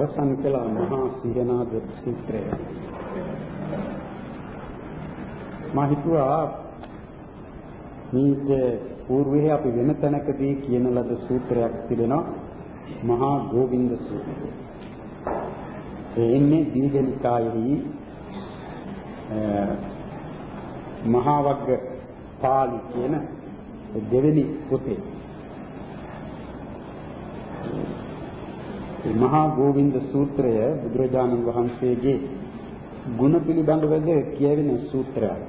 අවසන් කළ මහා සිරනාද සූත්‍රය. මා හිතුවා මේක పూర్වයේ අපි වෙන තැනකදී කියන ලද සූත්‍රයක් තිබෙනවා මහා ගෝවින්ද සූත්‍රය. ඒ ඉන්නේ දීඝනිකායෙහි මහා වග්ග පාළි කියන දෙවෙනි පොතේ මහා ගෝවින්ද සූත්‍රය බුදුරජාණන් වහන්සේගේ ගුණ පිළිබඳවද කියවෙන සූත්‍රයක්.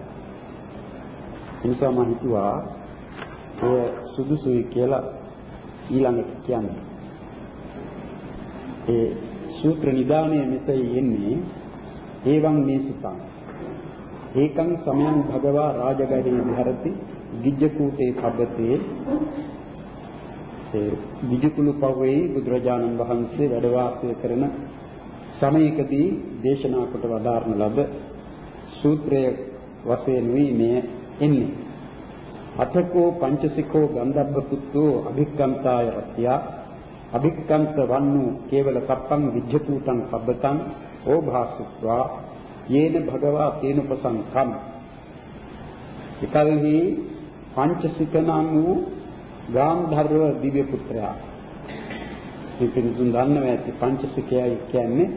එනිසා මම හිතුවා ඔය සුදුසුයි කියලා ඊළඟට කියන්නේ. ඒ සූත්‍ර නිදානයේ මෙතේ එන්නේ ඒවං මේසිතං ඒකං සමයං භගවා රාජගහේ විහරති ගිජ්ජකූටේ පබ්බතේ ඒ විජිකුළු පවෙහි බුදුරජාණන් වහන්සේ වැඩ වාසය කරන සමයකදී දේශනා කොට වදාරන ලද සූත්‍රයේ වශයෙන් මේ එන්නේ. අතකෝ පංචසිකෝ ගන්ධබ්බ පුත්තෝ අභික්කන්තාය රත්‍ය අභික්කන්ත වන්නු කේවල කප්පං විජ්ජකූතං පබ්බතං ඕභාසුත්වා. යේන භගවා තේනුපසංකම් එකල්හි පංචසික නම් වූ ගාන්ධර්ව දිව්‍ය පුත්‍රයා. මේ පිළිතුන් දන්නවා ඇති පංචසිකයයි කියන්නේ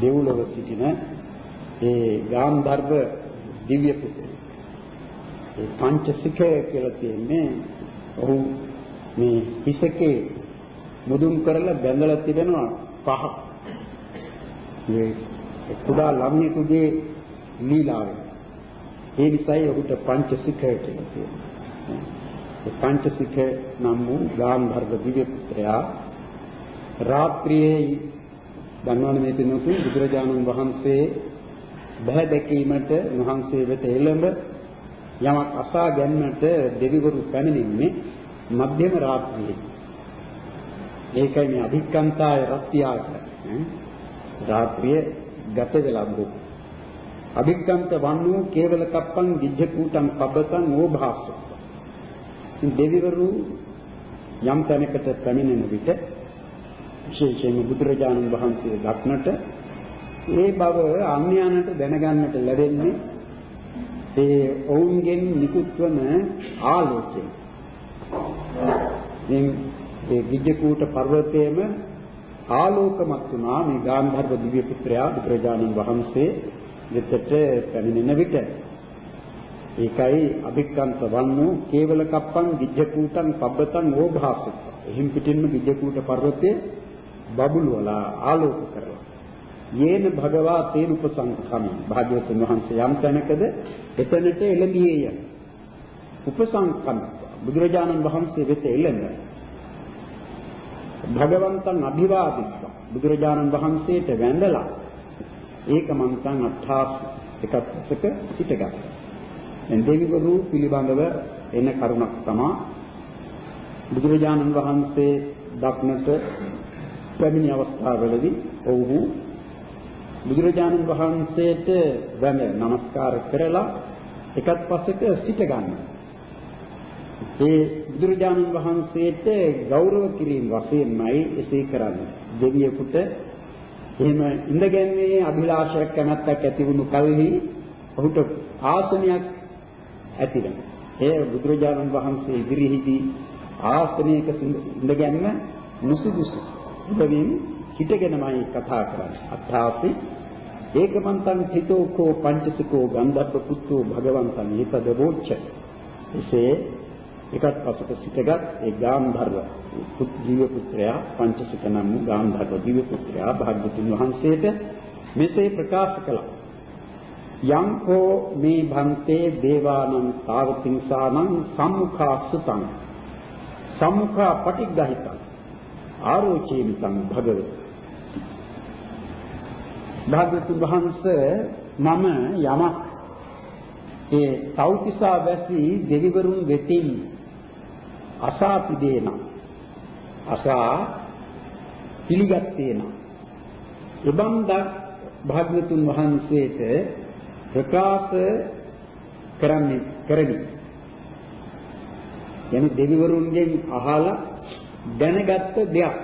දෙව්ලොව සිටින ඒ ගාන්ධර්ව දිව්‍ය පුත්‍රයා. ඒ පංචසිකය කියලා කියන්නේ ඔහු මේ හිසකේ මුදුන් කරලා බැඳලා තිබෙනවා පහ. මේ කුඩා ළමයෙකුගේ ලීලාව. ඒ නිසායි ඔහුට පංචසිකය කියලා කියනවා. පංචසික නම් වූ ගාන්ධර්ව දිව්‍ය පුත්‍රයා රාත්‍රියේ ධන්වන මේ පිනතුන් බුදුරජාණන් වහන්සේ බහැ දැකීමට වහන්සේ වෙත එළඹ යමක් අසා ගැනීමට දෙවිවරු පැමිණෙන්නේ මධ්‍යම රාත්‍රියේ. ඒකයි මේ අධික්කන්තාය රත්ත්‍යාග. රාත්‍රියේ ගත වෙලා බුදු. අභික්කන්ත වන්නු කේවල කප්පං විජ්ජ කූටං පබ්බතං ඕභාසෝ දෙවිවරු යම් තැනකට පැමිණෙන විට විශේෂයෙන්ම බුදුරජාණන් වහන්සේ දක්නට ඒ බව අන්‍යයන්ට දැනගන්නට ලැබෙන්නේ ඒ ඔවුන්ගෙන් නිකුත් වන ආලෝකයෙන්. දැන් ඒ විජ්ජකූට පර්වතයේම ආලෝකමත් වුණා මේ ගාන්ධර්ව දිව්‍ය පුත්‍රයා බුදුරජාණන් වහන්සේ වෙතට පැමිණෙන විට ඒකයි අභික්කන්ත වන්නෝ කේවල කප්පං විජ්ජකූටං පබ්බතං ඕභාසුත්. එහිම් පිටින්ම විජ්ජකූට පර්වතයේ බබළු වලා ආලෝක කරලා. යේන භගවා තේන උපසංකම භාග්‍යවතුන් වහන්සේ යම් තැනකද එතනට එළඹියේය. උපසංකම බුදුරජාණන් වහන්සේ වෙත එළඹ භගවන්තං අභිවාදිත්ව බුදුරජාණන් වහන්සේට වැඳලා ඒකමන්තං අට්ඨාස් එකත්සක සිටගත්තා. දැන් දෙවිවරු පිළිබඳව එන කරුණක් තමයි බුදුරජාණන් වහන්සේ දක්නට පැමිණි අවස්ථාවවලදී ඔව්හු බුදුරජාණන් වහන්සේට වැඳ නමස්කාර කරලා එකත් පස්සක සිට ගන්න. ඒ බුදුරජාණන් වහන්සේට ගෞරව කිරීම වශයෙන්මයි එසේ කරන්නේ. දෙවියෙකුට එහෙම ඉඳගැන්වේ අභිලාෂයක් කැමැත්තක් ඇති වුණු කල්හි ඔහුට ආසනයක් ඇති වෙනවා. ඒ බුදුරජාණන් වහන්සේ ඉදිරියේදී ආසනයක ඉඳගන්න නුසුදුසු. ඉතින් හිටගෙනමයි කතා කරන්නේ. අත්තාපි ඒකමන්තං හිතෝකෝ පංචසිකෝ ගන්ධබ්බ පුත්තෝ භගවන්තං ඊපදවෝච්ච. එසේ එකත් පසුක සිටගත් ඒ ගාන්ධර්ව ජීව පුත්‍රයා පංචසික නම් ගාන්ධර්ව ජීව පුත්‍රයා භාග්‍යතුන් වහන්සේට මෙසේ ප්‍රකාශ කළා. යං කෝ මේ භන්තේ දේවානං සාවතිංසානං සම්මුඛා සුතං සම්මුඛා පටිග්ගහිතං. ආරෝචේමිතං භගව භාග්‍යතුන් වහන්සේ මම යමක්. ඒ තෞතිසා වැසි දෙවිවරුන් වෙතින් අසාපි දේන අසා පිළිගත්තේ නම් එබන්දක් භාග්‍යතුන් වහන්සේට ප්‍රකාශ කරන්නේ කරමි. යනි දෙවිවරුන්ගෙන් අහලා දැනගත්ත දෙයක්.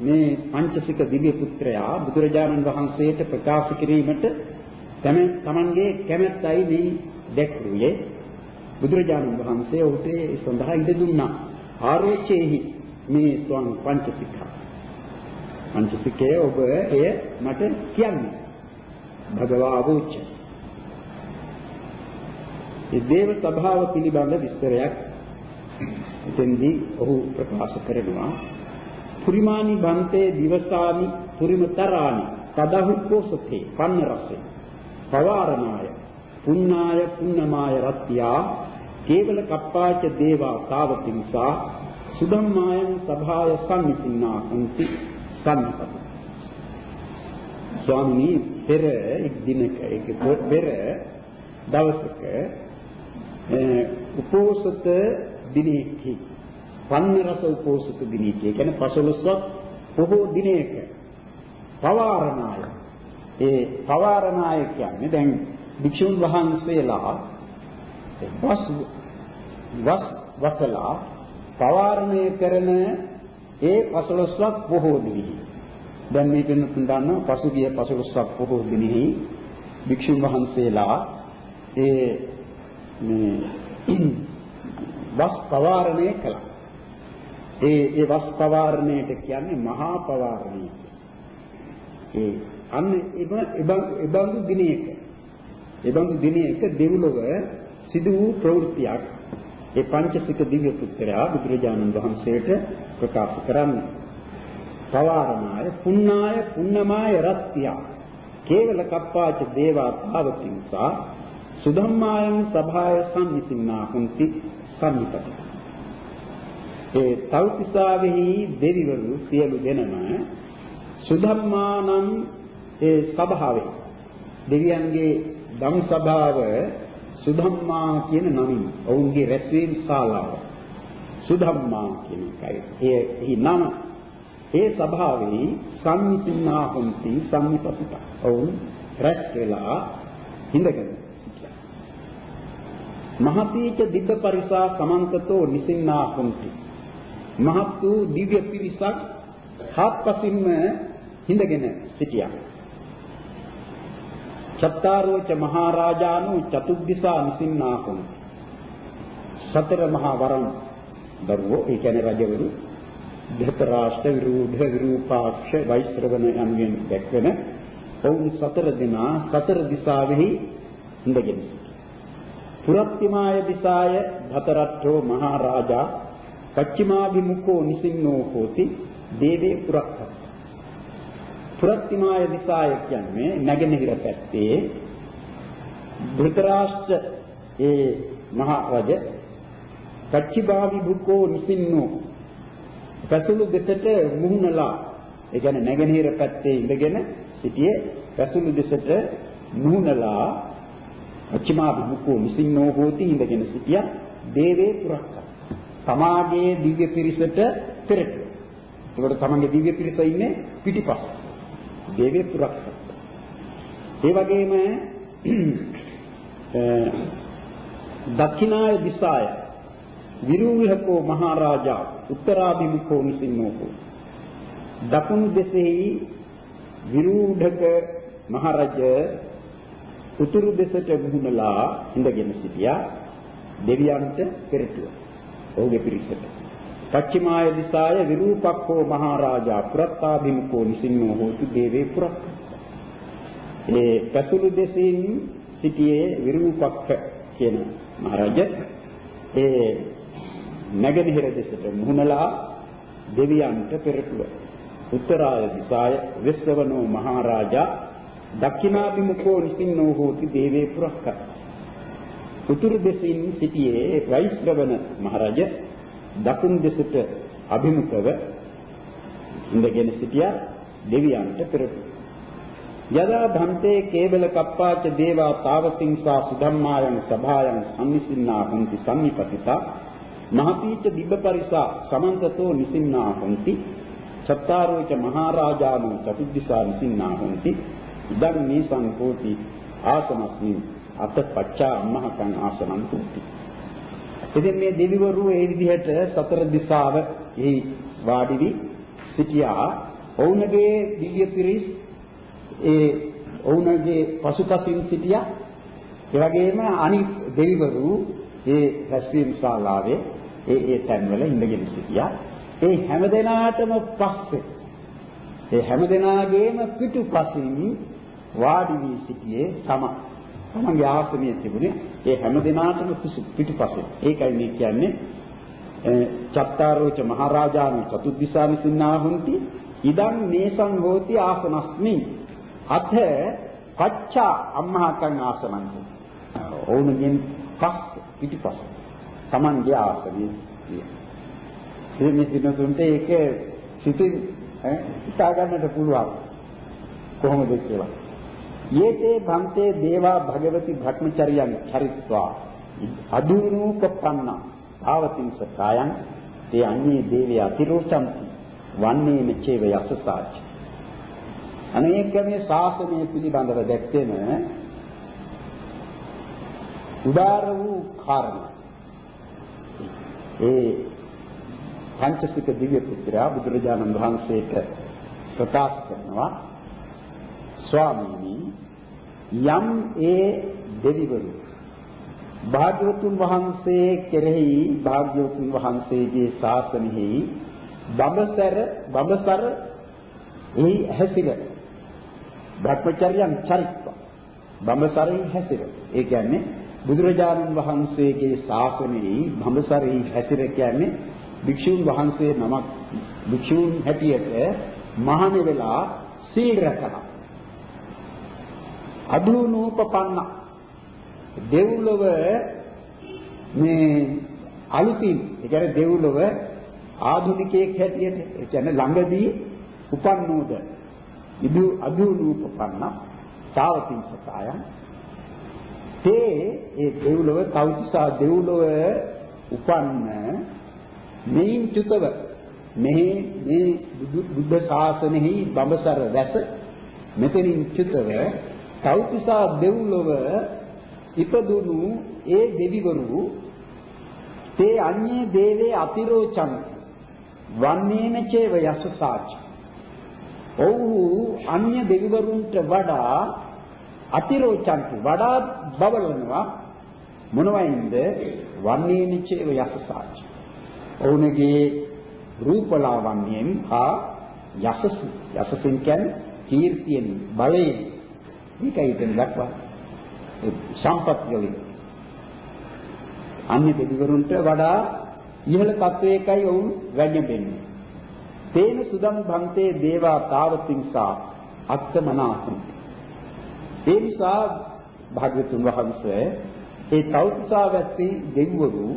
මේ පංචසික දිව්‍ය පුත්‍රයා බුදුරජාණන් වහන්සේට ප්‍රකාශ කිරීමට තමන්ගේ කැමැත්තයි මේ දැක්ුවේ බුදුරජාණන් වහන්සේ ඔහුට ඒ සඳහා ඉඩ දුන්නා. ආරෝචේහි මේ ස්වං පංචසික. පංචසිකය ඔබ එය මට කියන්නේ. භගවා අවෝච ඒ දේව ස්වභාව පිළිබඳ විස්තරයක් එතෙන්දී ඔහු ප්‍රකාශ කරනවා. පුරිමානි බන්තේ දිවසානි පුරිමතරානි තදහුක්කෝසතේ පන්න රසේ පවාරණාය පුඤ්ඤාය පුඤ්ඤමාය රත්ත්‍යා කේවල කප්පාච දේවා තාවතිංසා සුදම්මායන් සභාය සම්මිතින්නා කුන්ති සම්පත. ස්වාමී පෙර එක් දිනක ඒක පෙර දවසක උපෝසත දිනෙකි. පන්න රස උපෝසත දිනෙකි. ඒ කියන්නේ පසළොස්වක් බොහෝ දිනයක පවාරණාය. ඒ පවාරණාය කියන්නේ දැන් භික්ෂුන් වහන්සේලා වස් වස් වසලා පවාරණය කරන ඒ පසළොස්වක් බොහෝ දිනෙහි. දැන් මේ වෙන තුන් දන්නවා පසුගිය පසළොස්වක් බොහෝ දිනෙහි භික්ෂුන් වහන්සේලා ඒ මේ වස් පවාරණය කළා. ඒ ඒ වස් පවාරණයට කියන්නේ මහා පවාරණය. ඒ අන්න එබඳු දිනයක එබඳු දිනයක දෙව්ලොව සිදු වූ ප්‍රවෘත්තියක් ඒ පංචසික දිව්‍ය පුත්‍රයා බුදුරජාණන් වහන්සේට ප්‍රකාශ කරන්නේ. පවාරණාය පුණ්ණාය පුන්නමාය රත්ත්‍ය කේවල කප්පාච දේවා භාවතිංසා සුධම්මායන් සභාය සම්නිසින්නා හුන්ති සම්නිපති. ඒ තෞතිසාවෙහි දෙවිවරු සියලු දෙනම සුධම්මානම් ඒ සභාවේ දෙවියන්ගේ ධම් සභාව සුධම්මා කියන නමින් ඔවුන්ගේ රැස්වීම ශාලාව සුධම්මා කියන එකයි. ඒ එහි නම ඒ සභාවේ සම්නිසින්නා හුන්ති සම්නිපතිත. ඔවුන් රැස් වෙලා හිඳගෙන මහතීච දිබ්බ පරිසා සමන්තතෝ නිසින්නා කුන්ති. මහත් වූ දිව්‍ය පිරිසක් හත්පසින්ම හිඳගෙන සිටියා. චත්තාරෝච මහරජාණෝ චතුද්දිසා නිසින්නා කුන්ති. සතර මහා වරම් දරුවෝ ඒ කියන්නේ රජවරු ධෘතරාෂ්ට්‍ර විරූඪ විරූපාක්ෂ වෛශ්‍රවණ යනුවෙන් දැක්වෙන ඔවුන් සතර දෙනා සතර දිසාවෙහි හිඳගෙන පුරත්තිමාය දිසාය භතරට්ඨෝ මහරජා පච්චිමාභිමුඛෝ නිසින්නෝ හෝති දේවේ පුරක්ඛ. පුරත්තිමාය දිසාය කියන්නේ නැගෙනහිර පැත්තේ ධෘතරාෂ්ට්‍ර ඒ මහ රජ පච්චිමාභිමුඛෝ නිසින්නෝ. පැසුළු දෙසට මුහුණලා ඒ කියන්නේ නැගෙනහිර පැත්තේ ඉඳගෙන සිටියේ පැසුළු දෙසට මුහුණලා අච්චමා විමුඛෝ මිසින්නෝ හෝති ඉඳගෙන සිටියා දේවේ පුරක්ක. තමාගේ දිව්‍ය පිරිසට පෙරට. ඒකට තමන්ගේ දිව්‍ය පිරිස ඉන්නේ පිටිපස්ස. දේවේ පුරක්ක. ඒ වගේම දක්ෂිනාය දිසාය විරූහකෝ මහරජා උත්තරාභිමුඛෝ නිසින්නෝ දකුණු දෙසෙහි විරූಢක මහරජ උතුරු දෙසට මුහුණලා ඉඳගෙන සිටියා දෙවියන්ට පෙරටුව. ඔහුගේ පිරිසට. පච්චිමාය දිසාය විරූපක්ඛෝ මහරජා පුරත්තාභිමුඛෝ නිසින්නෝ හෝතු දේවේ පුරක්ක. ඒ පැතුළු දෙසින් සිටියේ විරූපක්ඛ කියන මහරජ ඒ නැගෙනහිර දෙසට මුහුණලා දෙවියන්ට පෙරටුව. උත්තරාය දිසාය විශ්වවනෝ මහරජා දක්ෂිනාභිමුඛෝ නිසින්නෝ හෝති දේවේ පුරස්කර. උතුරු දෙසින් සිටියේ වෛශ්‍රවණ මහරජ දකුණු දෙසට අභිමුඛව ඉඳගෙන සිටියා දෙවියන්ට පෙරටු. යදා භන්තේ කේබල කප්පාච දේවා තාවසින්සා සුධම්මායන් සභායන් සම්නිසින්නා හොಂತಿ සම්නිපතිතා මහපීඨ දිබ්බ පරිසා සමන්තතෝ නිසින්නා හොಂತಿ චත්තාරෝච මහරජාණන් චතුද්දිසා නිසින්නා හොಂತಿ ඉදන් මේ සංකෝටි ආසනස්මින් අත පච්චා අම්මහකන් ආසනං තුති. ඉතින් මේ දෙවිවරු ඒ විදිහට සතර දිසාව එහි වාඩි වී සිටියා. ඔවුන්ගේ දිව්‍ය පිරිස් ඒ ඔවුන්ගේ පසුපසින් සිටියා. ඒ වගේම අනිත් දෙවිවරු ඒ රැස්වීම ශාලාවේ ඒ ඒ තැන්වල ඉඳගෙන සිටියා. ඒ හැමදෙනාටම පස්සේ ඒ හැමදෙනාගේම පිටුපසින් වාඩි වී සිටියේ තම. තමන්ගේ ආසනයේ තිබුණේ ඒ හැමදෙනාටම පිටුපසින්. ඒකයි මේ කියන්නේ චත්තාරෝච මහරජාණන් චතුද්දිසානි සින්නාහුන්ති ඉදන් මේසං හෝති ආසනස්මි. අත පච්චා අම්මහතන් ආසනං ඕනගෙන් පස් පිටිපස් Tamange ආසනයේ ඒ මේ දිනතුන්ට ඒක සිතින් හිතා ගන්නට පුළුවන්. කොහොමද කියලා. යේතේ භන්තේ දේවා භගවති භ්‍රමචර්යයන් චරිත්වා. අදුනූපපන්න භාවතිං සකායන් තේ අන්නේ දේවය අතිරෝචන්ති වන්නේ මෙචේව යසසාච. අනේක මේ ශාසනය පිළිබඳව දැක්වෙන උදාර වූ කාරණා ඒ පංචසික දිව්‍ය පුත්‍රයා බුදුරජාණන් වහන්සේට ප්‍රකාශ කරනවා ස්වාමීනි යම් ඒ දෙවිවරු භාග්‍යවතුන් වහන්සේ කෙරෙහි භාග්‍යවතුන් වහන්සේගේ ශාසනයෙහි බඹසර බඹසර එහි හැසිර භ්‍රමචර්යයන් චරිත්ව. බඹසරෙහි හැසිර. ඒ කියන්නේ බුදුරජාණන් වහන්සේගේ ශාසනයෙහි බඹසරෙහි හැසිර කියන්නේ භික්ෂුන් වහන්සේ නමක් භික්ෂුන් හැටියට මහාන වෙලා සීල් රැකලා. අදුනූපපන්න දෙව්ලොව මේ අලුතින් ඒ කියන්නේ දෙව්ලොව ආධුනිකයෙක් හැටියට ඒ කියන්නේ ළඟදී උපන්නෝද ඉදු අදුනූපපන්න තාවතින් සකායන් තේ ඒ දෙව්ලොව තවුසා දෙව්ලොව උපන්න මේන් චුතව මෙහි මේ බුද්ධ ශාසනයෙහි බඹසර වැස මෙතනින් චුතව තවුසා දෙව්ලොව ඉපදුණු ඒ දෙවිවරු තේ අඤ්ඤේ දේවේ අතිරෝචන් වන්නේන චේව යසසාච. ඔව්හු අන්‍ය දෙවිවරුන්ට වඩා අතිරෝචන්ති. වඩා බබලනවා. මොනවයින්ද? වන්නේන චේව යසසාච. ඔවුන්ගේ රූපලාවන්‍යයෙන් හා යසස යසසෙන් කියන්නේ කීර්තියෙන් බලයෙන් මේකයි දැන් දක්වා සම්පත් වලින් අන්‍ය දෙවිවරුන්ට වඩා ඉහළ තත්වයකයි ඔවුන් වැජඹෙන්නේ. තේන සුදම් භන්තේ දේවා තාවතිංසා අත්තමනාසං. ඒ නිසා භාග්‍යතුන් වහන්සේ ඒ තෞත්සා වැත්ති දෙවිවරු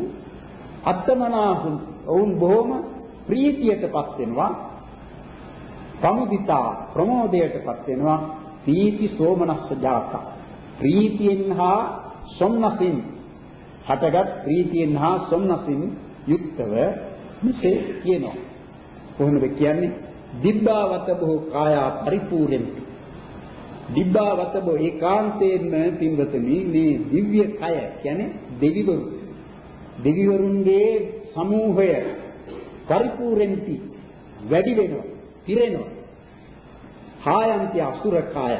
අත්තමනාසං ඔවුන් බොහොම ප්‍රීතියටපත් වෙනවා. සමුදිතා ප්‍රමෝදයටපත් වෙනවා. පීති සෝමනස්ස ජාතා. ප්‍රීතියෙන් හා සොම්නසින් හටගත් ප්‍රීතියෙන් හා සොම්නසින් යුක්තව මෙසේ කියනවා. කොහොමද කියන්නේ? දිබ්බාවත බොහෝ කාය පරිපූර්ණෙන්ති දිබ්බාවත බොහෝ ඒකාන්තයෙන්ම පින්වතනි මේ දිව්‍ය කය කියන්නේ දෙවිවරු. දෙවිවරුන්ගේ සමූහය පරිපූර්ණෙන්ති වැඩි වෙනවා පිරෙනවා කායන්ති අසුර කාය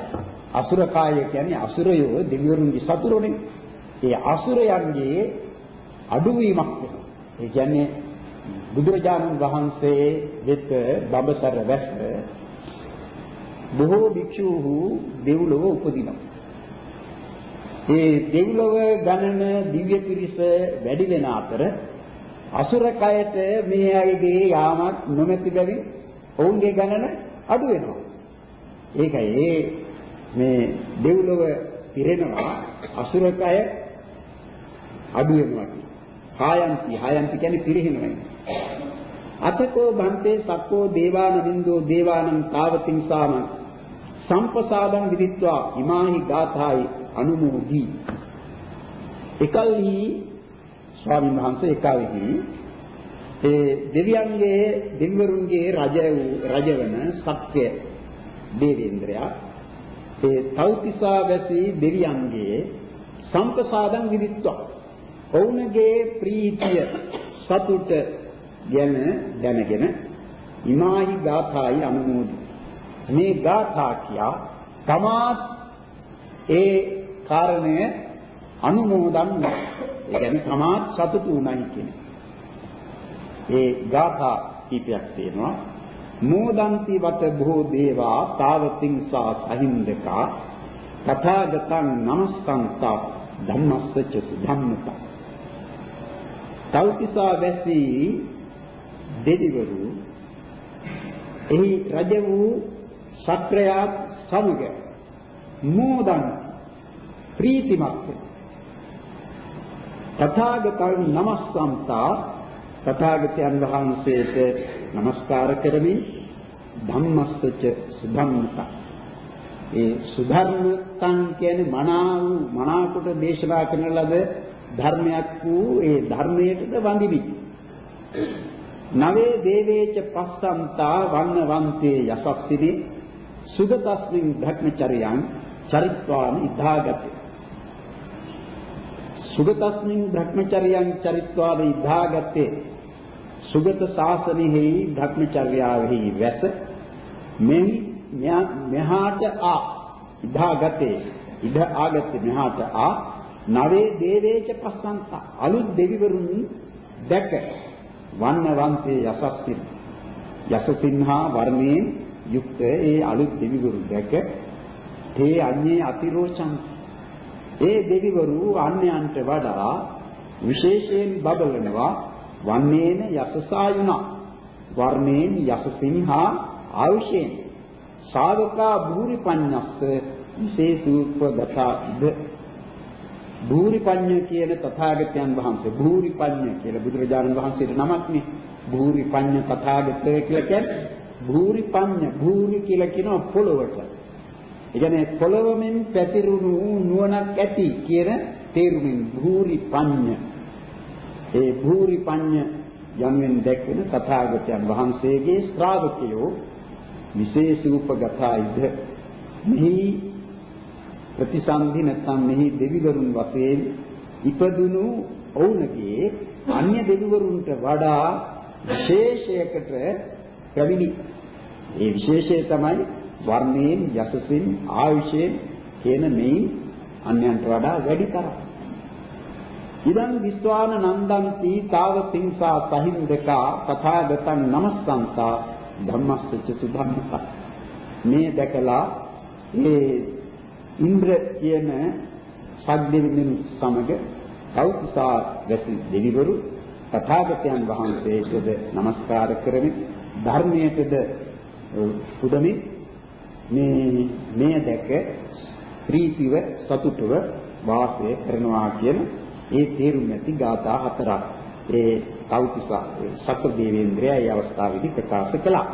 අසුර කාය කියන්නේ අසුරයෝ දෙවිවරුන්ගේ සතුරුනේ. ඒ අසුරයන්ගේ අඩුවීමක් වෙනවා. ඒ කියන්නේ බුදුරජාණන් වහන්සේ වෙත බඹසර වැස්ස බොහෝ භික්ෂූහු දෙව්ලොව උපදිනවා. ඒ දෙව්ලොව ගණන දිව්‍ය පිරිස වැඩි වෙන අතර අසුර කයට මේ අයගේ යාමක් නොමැති බැවින් ඔවුන්ගේ ගණන අඩු වෙනවා. ඒකයි ඒ මේ දෙව්ලොව පිරෙනවා අසුරකය අඩු වෙනවා හායන්ති හායන්ති කියන්නේ පිරිහෙනවා අතකෝ බන්තේ සක්කෝ දේවාන බින්දෝ දේවානං තාවතිංසාම සම්පසාදං විදිත්වා ඉමාහි ගාථායි. අනුමෝදි එකල්හි ස්වාමීන් වහන්සේ එකල්හි ඒ දෙවියන්ගේ දෙවිවරුන්ගේ රජ වූ රජවන සත්‍ය දේවේන්ද්‍රයා ඒ තෞතිසා වැසි දෙවියන්ගේ සම්පසාදං විදිත්වා. ඔවුන්ගේ ප්‍රීතිය සතුට ගැන දැනගෙන ඉමාහි ගාථායි අනුමෝදි මේ ගාථා කියා තමාත් ඒ කාරණය අනුමෝදන් ඒ කියන්නේ තමාත් සතුටු උනායි කියන්නේ. ඒ ගාථා කීපයක් තියෙනවා. මෝදන්ති වත බොහෝ දේවා තාවතිංසා සහින්දකා තථාගතං නමස්කන්තා ධම්මස්සච ධම්මතා තෞතිසා වැසි දෙවිවරු එහි රජ වූ ශක්‍රයාත් සමග මෝදන් ප්‍රීතිමත්. තථාගතං නමස්සන්තා තථාගතයන් වහන්සේට নমස්කාර කරමි ධම්මස්සච සුධම්මතා. ඒ සුධර්මතං කියන්නේ මනා වූ මනා කොට දේශනා කරන ලද ධර්මයක් වූ ඒ ධර්මයටද වඳිමි. නවේ දේවේච පස්සන්තා වන්නවන්තේ යසස්සිනි. සුගතස්මින් භක්මචරියං චරිත්වාන ඉද්ධාගතේ. සුගතස්මින් භක්මචරියං චරිත්වාන ඉද්ධාගතේ සුගත ශාසනෙහි භක්මචර්යාවෙහි වැස මෙහි මෙහාට ආ ඉදාගතේ ඉද ආගත්තේ මෙහාට ආ නවේ දේවේච පස්සන්ත. අලුත් දෙවිවරුන් දැක වන්නවන්තේ යසස්සින්. යසසින්හා වර්ණයෙන් යුක්ත ඒ අලුත් දෙවිවරු දැක තේ අඤ්ඤේ අතිරෝචං ඒ දෙවිවරු අන්‍යයන්ට වඩා විශේෂයෙන් බබලනවා. වන්නේන යසසායුණා වර්ණයෙන් යසසින්හා ආයුෂයෙන් ශාවකා භූරි පඤ්ඤස්ස විශේෂූපගතද භූරි පඤ්ඤ කියන තථාගතයන් වහන්සේ භූරි පඤ්ඤ කියලා බුදුරජාණන් වහන්සේට නමක් නේ භූරි පඤ්ඤ තථාගතය කියලා කියන්නේ භූරි පඤ්ඤ භූරි කියලා කියනවා පොළොවට. ඒ කියන්නේ පොළොවමින් පැතිරුණු නුවණක් ඇති කියන තේරුමින් භූරි පඤ්ඤ. ඒ භූරි පඤ්ඤ යන්ෙන් දැක්වෙන තථාගතයන් වහන්සේගේ ශ්‍රාවකයෝ විශේෂූපගතයිද මෙහි ප්‍රතිසන්දි නැත්නම් මෙහි දෙවිවරුන් වශයෙන් ඉපදුණු ඔවුන්ගේ අන්‍ය දෙවිවරුන්ට වඩා විශේෂයකට පැමිණි. ඒ විශේෂය තමයි වර්ණයෙන් යසසින් ආයුෂයෙන් කියන මේ අන්‍යයන්ට වඩා වැඩි තරම්. ඉදං විස්වාන නන්දන්ති තාව තිංසා සහින්දකා තථාගතං නමස්සන්තා ධම්මස්සච සුධම්මක මේ දැකලා මේ ඉන්ද්‍ර කියන සද්දෙවිඳුන් සමග කෞතුසා වැසි දෙවිවරු තථාගතයන් වහන්සේටද নমස්කාර කරමි ධර්මයටද පුදමි මේ මේ දැක ප්‍රීතිව සතුටව වාසය කරනවා කියන ඒ තේරුම් ඇති ගාථා හතරක් ඒ කෞතුසා සත්‍ය දේවේන්ද්‍රයා ඒ අවස්ථාවේදී ප්‍රකාශ කළා.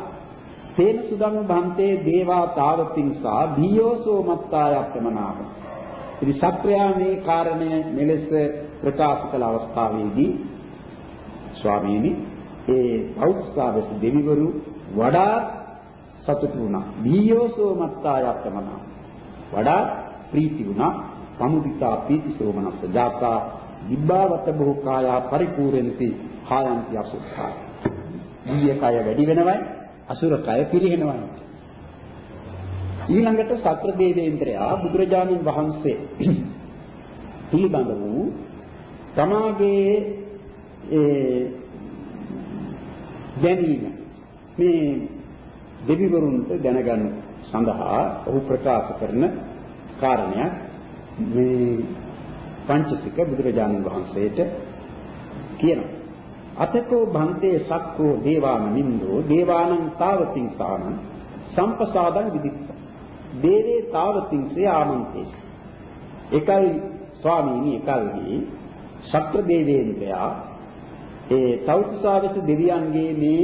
තේන සුදං භන්තේ දේවා තාවතිංසා ධීයෝසෝ මත්තායත්තමනාව. ඉතින් සත්‍යයා මේ කාරණය මෙලෙස ප්‍රකාශ කළ අවස්ථාවේදී ස්වාමීනි ඒ කෞතුසාවස දෙවිවරු වඩා සතුටු වුණා. ධීයෝසෝ මත්තායත්තමනාව. වඩා ප්‍රීති වුණා. සමුදිතා පීති සෝමනස්ස ජාතා දිබ්බාවත බොහෝ කායා පරිපූර්ණති කායන්ති අසුඛා. දීය කය වැඩි වෙනවයි අසුර කය පිරිහෙනවයි. ඊළඟට සත්‍ර දේවේන්ද්‍රයා බුදුරජාණන් වහන්සේ පිළිබඳ වූ තමාගේ ඒ දැනීම මේ දෙවිවරුන්ට දැනගන්න සඳහා ඔහු ප්‍රකාශ කරන කාරණයක් මේ පංචසික බුදුරජාණන් වහන්සේට කියනවා. අතකෝ භන්තේ සක්කෝ දේවාන නින්දෝ දේවානං තාවතිංසාන සම්පසාදං විදිත්ත. දේවේ තාවතිංසේ ආමන්තේ. එකයි ස්වාමීනි එකල්හි ශක්‍ර දේවේන්ද්‍රයා ඒ තෞතිසාවස දෙවියන්ගේ මේ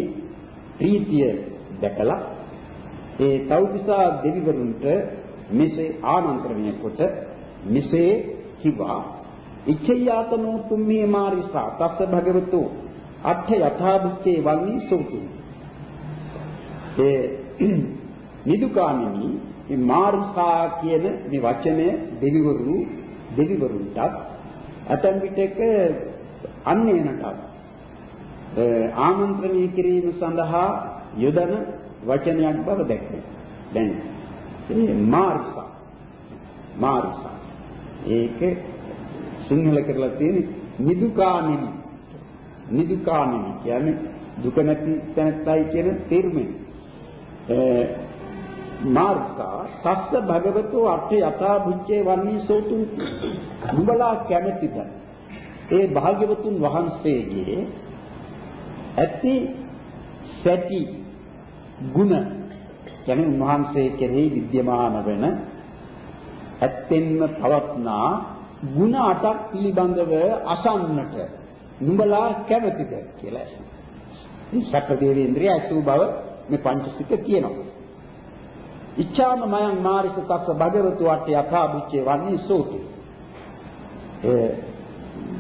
ප්‍රීතිය දැකලා ඒ තෞතිසා දෙවිවරුන්ට මෙසේ ආමන්ත්‍රණය කොට මෙසේ කිවා ඉච්ඡයාතනෝ තුම්මේ මාරිසා තස්ස භගවතු අත්ථ යථාභිත්තේ වන්නි සෝතු. ඒ නිදුකාමිනී මේ මාරිසා කියන මේ වචනය දෙවිවරු දෙවිවරුන්ටත් ඇතන් විටක අන්නේනටත් ආමන්ත්‍රණය කිරීම සඳහා යොදන වචනයක් බව දැක්වේ. දැන් ඒ මාර්සා මාර්සා ඒක සිංහල කරලා තියෙන්නේ නිදුකානිනි නිදුකානිනි කියන්නේ දුක නැති තැනයි කියන තේරුමෙන් මාර්ගා සස්ස භගවතු අර්ථ යථා බුච්චේ වන්නේ සෝතු. නුඹලා කැමැතිද? ඒ භාග්‍යවතුන් වහන්සේගේ ඇති සැටි ಗುಣ කියන්නේ උන්වහන්සේ කෙරෙහි विद्यमान වෙන ඇත්තෙන්ම පවත්නා ಗುಣ අටක් පිළිබඳව අසන්නට නුඹලා කැමැතිද කියලා ඇසෙනවා. මේ සක්‍ර දේවේන්ද්‍රය ඇසූ බව මේ පංචසික කියනවා. ඉච්ඡාම මයං මාරික තස්ස භගවතු වට යථා බුච්චේ වන්නේ සෝති. ඒ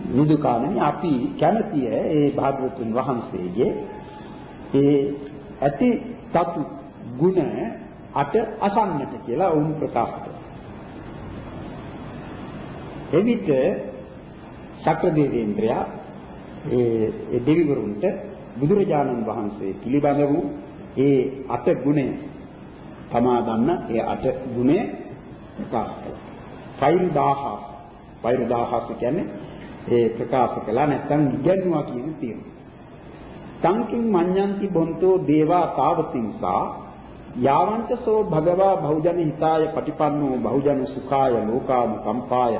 නිදුකාණනි අපි කැමතිය ඒ භාග්‍යවතුන් වහන්සේගේ ඒ ඇති තතු ගුණ අට අසන්නට කියලා වුන් ප්‍රකාශ කළා. එවිට සක්‍ර දේවේන්ද්‍රයා ඒ දෙවිවරුන්ට බුදුරජාණන් වහන්සේ පිළිබඳ වූ ඒ අට ගුණය තමා දන්න ඒ අට ගුණය ප්‍රකාශ කළා. ෆයිල් 1000 ෆයිල් 1000 කියන්නේ ඒ ප්‍රකාශ කළා නැත්නම් ඉගැන්වුවා කියන තේරුම. සංකින් මඤ්ඤන්ති බොන්තෝ දේවා තාවතිංසා යාවන්ත සෝ භගවා බහුජන හිතාය පටිපන්නෝ බහුජන සුඛාය ලෝකාම කම්පාය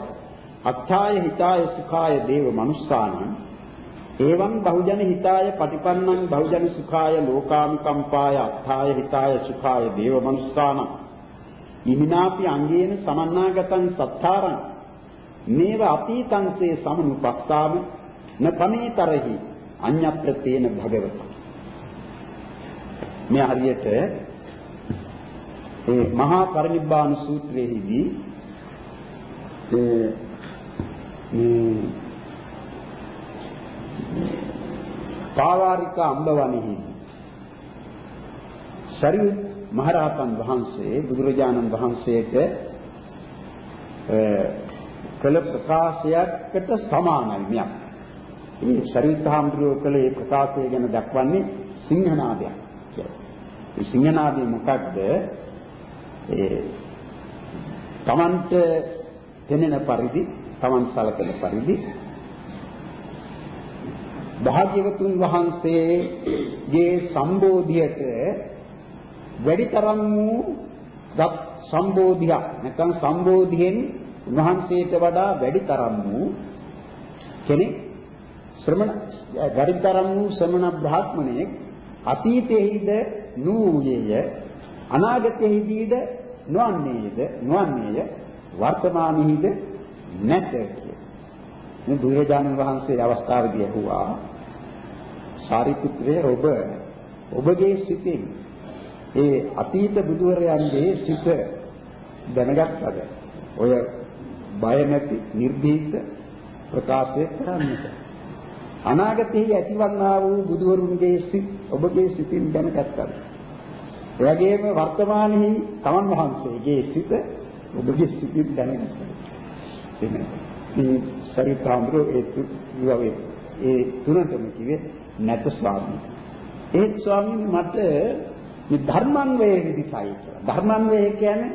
අත්ථාය හිතාය සුඛාය දේව මනුස්සානං එවං බහුජන හිතාය පටිපන්නං බහුජන සුඛාය ලෝකාමිකම්පාය අත්ථාය හිතාය සුඛාය දේව මනුස්සානං ඉමිනාපි අංගේන සමන්නාගතං සත්තාරං මේව අතීතං සේ සමනුපස්සාමි න පමේතරහි අඤ්ඤප්‍රතේන භගවත මේ හරියට ඒ මහා පරිනිබ්බාන සූත්‍රයේදී මේ පාවාරික අම්බවණෙහි සරියුත් මහරහතන් වහන්සේ බුදුරජාණන් වහන්සේට කළ ප්‍රකාශයකට සමානයි මෙයක්. මේ සරියුත් හාමුදුරුවෝ කළ ඒ ප්‍රකාශය ගැන දක්වන්නේ සිංහනාදයක් කියලා. මේ සිංහනාදය මොකක්ද? ඒ තමන්ට දැනෙන පරිදි තමන් සලකන පරිදි භාග්‍යවතුන් වහන්සේගේ සම්බෝධියට වැඩිතරම් වූ දත් සම්බෝධියක් නැත්නම් සම්බෝධියෙන් උන්වහන්සේට වඩා වැඩිතරම් වූ කෙනෙක් ශ්‍රමණ වැඩිතරම් වූ ශ්‍රමණ බ්‍රාහ්මණයෙක් අතීතයේද නූයේය අනාගතයේදීද නොවන්නේද නොවන්නේය වර්තමානයේද නැත කිය. මේ බුදුරජාණන් වහන්සේ අවස්ථාවේදී ඇහුවා සාරිපුත්‍රය ඔබ ඔබගේ සිතින් ඒ අතීත බුදුරයන්ගේ සිත දැනගත්තද? ඔය බය නැති නිර්භීත ප්‍රකාශය කරන්නට. අනාගතයේ ඇතිවන්නා වූ බුදුවරුන්ගේ සිත් ඔබගේ සිතින් දැනගත්තද? එවැගේම වර්තමානයේ තමන් වහන්සේගේ සිත ඔබගේ සිතින් දැනගත්තද? මේ සරිතාම්බරෝ ඒ ඒ තුනටම කිව්වේ නැත ස්වාමී. ඒ ස්වාමීන් මට මේ ධර්මන්වයේ විදිසයි කියලා. ධර්මන්වය කියන්නේ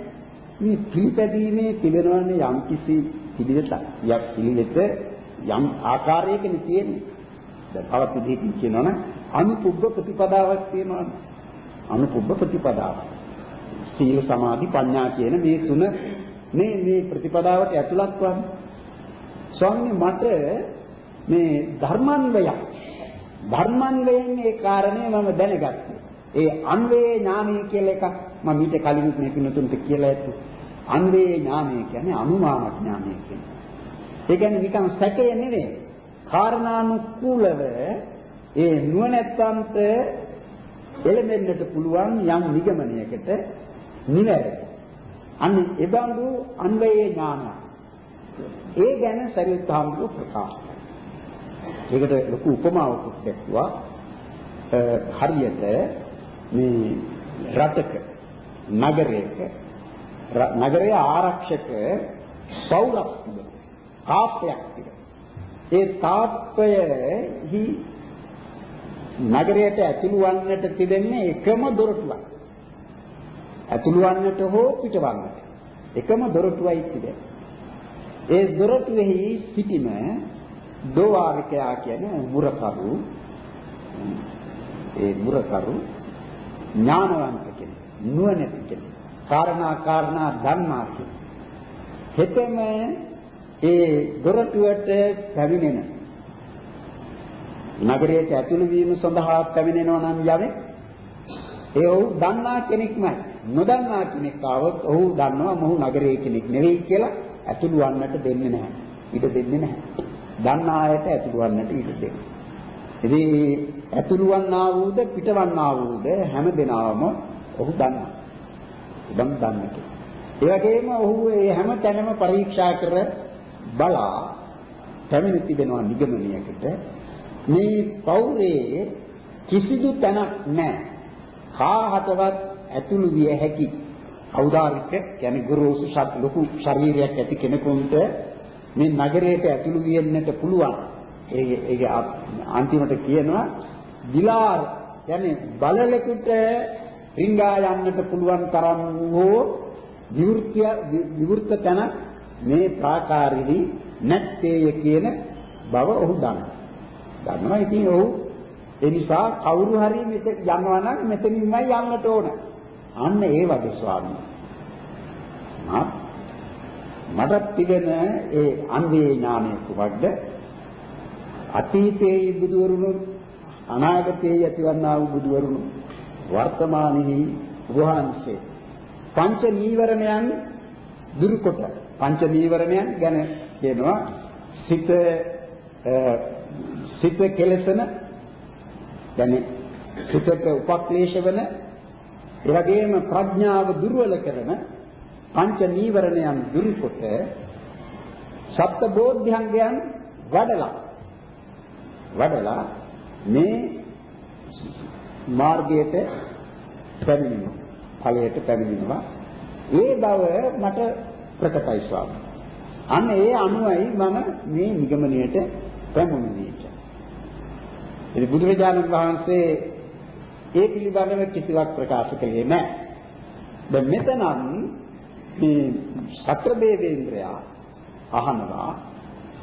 මේ පිළිපැදීමේ තිබෙනවනේ යම් කිසි පිළිවෙතක්. යක් පිළිවෙත යම් ආකාරයකින් තියෙන්නේ. දැන් තවත් විදිහකින් කියනවනම් අනුපුබ්බ ප්‍රතිපදාවක් තියෙනවනේ. අනුපුබ්බ ප්‍රතිපදාව. සීල සමාධි ප්‍රඥා කියන මේ තුන මේ මේ ප්‍රතිපදාවට ඇතුළත් වන්නේ. ස්වාමීනි මට මේ ධර්මන්වයක් ධර්මන්වයෙන් මේ කාරණේ මම දැනගත්තා. ඒ අන්වේ ඥානය කියලා එකක් මම ඊට කලින් මේ පින්නතුන්ට කියලා ඇත්තු. අන්වේ ඥානය කියන්නේ අනුමාන ඥානය කියන්නේ. ඒ කියන්නේ නිකන් සැකය නෙවෙයි. කාරණානුකූලව ඒ නුවණැත්තන්ට එළඹෙන්නට පුළුවන් යම් නිගමනයකට නිවැරදි. අන්න එබඳු අන්වේ ඥානය. ඒ ගැන සරියුත් හාමුදුරුවෝ ප්‍රකාශ ඒකට ලොකු උපමාවක් දැක්වුවා. හරියට මේ රටක නගරයක නගරයේ ආරක්ෂක පෞරක් තිබෙනවා. තාප්පයක් තිබෙනවා. ඒ තාප්පයෙහි නගරයට ඇතුළු වන්නට තිබෙන්නේ එකම දොරටුවක්. ඇතුළු වන්නට හෝ පිටවන්නට. එකම දොරටුවයි තිබෙන්නේ. ඒ දොරටුවෙහි සිටින දෝවාරිකයා කියන මුරකරු ඒ මුරකරු ඥානවන්ත කෙනෙක් නුවණැති කෙනෙක් කාරණා කාරණා දන්නා කෙනෙක් හෙතෙම ඒ දොරටුවට පැමිණෙන නගරයට ඇතුළු වීම සඳහා පැමිණෙනවා නම් යමෙක් ඒ ඔහු දන්නා කෙනෙක්මයි නොදන්නා කෙනෙක් ආවොත් ඔහු දන්නවා මොහු නගරයේ කෙනෙක් නෙවෙයි කියලා ඇතුළු වන්නට දෙන්නේ නැහැ. ඊට දෙන්නේ නැහැ. දන්නා අයට ඇතුළු වන්නට ඊට දෙන්නේ. ඉතින් ඇතුළු වන්නා වූද පිටවන්නා වූද හැම දිනම ඔහු දන්නවා. ඉදම් දන්නට. ඒ වගේම ඔහු ඒ හැම තැනම පරීක්ෂා කර බලා පැමිණ තිබෙනවා නිගමනයකට මේ පෞරේ කිසිදු තැනක් නැහැ. කාහතවත් ඇතුළු විය හැකි ඖදාරික කියන්නේ ගුරුසු ශත් ලොකු ශරීරයක් ඇති කෙනෙකුට මේ නගරයට ඇතුළු වෙන්නට පුළුවන්. ඒ ඒක අන්තිමට කියනවා දිලාර් කියන්නේ බලලෙකුට රිංගා යන්නට පුළුවන් තරම් හෝ විවෘත්‍ය විවෘත තන මේ ප්‍රාකාරෙහි නැත්තේය කියන බව ඔහු දන්නවා. දන්නවා ඉතින් ඔහු ඒ නිසා කවුරු හරි මෙතන යනවා නම් මෙතනින්මයි යන්නට ඕන. අන්න ඒ වගේ ස්වාමීන් මට තිබෙන ඒ අන්වේ ඥානය කුමක්ද? අතීතයේ බුදුවරුණු අනාගතයේ ඇතිවන්නා වූ බුදුවරුණු වර්තමානයේ වහන්සේ පංච නීවරණයන් දුරුකොට පංච නීවරණයන් ගැන කියනවා සිත සිත කෙලසන يعني සිතට උපක්ලේශ වෙන ඒ වගේම ප්‍රඥාව දුර්වල කරන පංච නීවරණයන් දුරුකොට සප්ත බෝධ්‍යංගයන් වඩලා වඩලා මේ මාර්ගයට පැමිණෙනවා ඵලයට පැමිණෙනවා ඒ බව මට ප්‍රකටයි ස්වාමී. අන්න ඒ අනුවයි මම මේ නිගමනයට පැමුණුනේ ඉතින් බුදුරජාණන් වහන්සේ ඒ පිළිබඳව කිසිවක් ප්‍රකාශ කළේ නැහැ. දැන් මෙතනම් මේ සතර දේවේන්ද්‍රයා අහනවා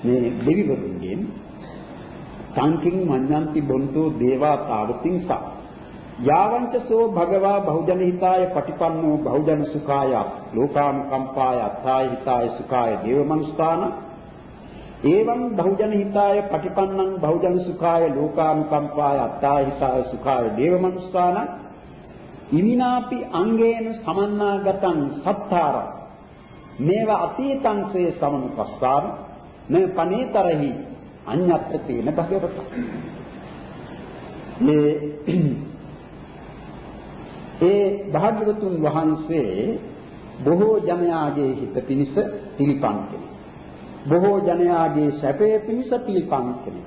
මේ දෙවිවරුන්ගෙන් සංකින් මඤ්ඤන්ති බොන්තෝ දේවා තාවතිංසා යාවංචසෝ භගවා බහුජන හිතාය පටිපන්නෝ බහුජන සුඛාය ලෝකානුකම්පාය අත්ථාය හිතාය සුඛාය දේවමනුස්ථාන එවං බහුජන හිතාය පටිපන්නං බහුජන සුඛාය ලෝකානුකම්පාය අත්ථාය හිතාය සුඛාය දේවමනුස්ථාන ඉමිනාපි අංගේන සමන්නාගතං සත්තාර. මේව අතීතං සේ සමනුපස්සාර නේ පනේතරහි අඤ්ඤත්‍ර තේන භගවත. මේ ඒ භාග්‍යවතුන් වහන්සේ බොහෝ ජනයාගේ හිත පිණිස පිළිපන් කෙනෙක් බොහෝ ජනයාගේ සැපේ පිණිස පිළිපන් කෙනෙක්.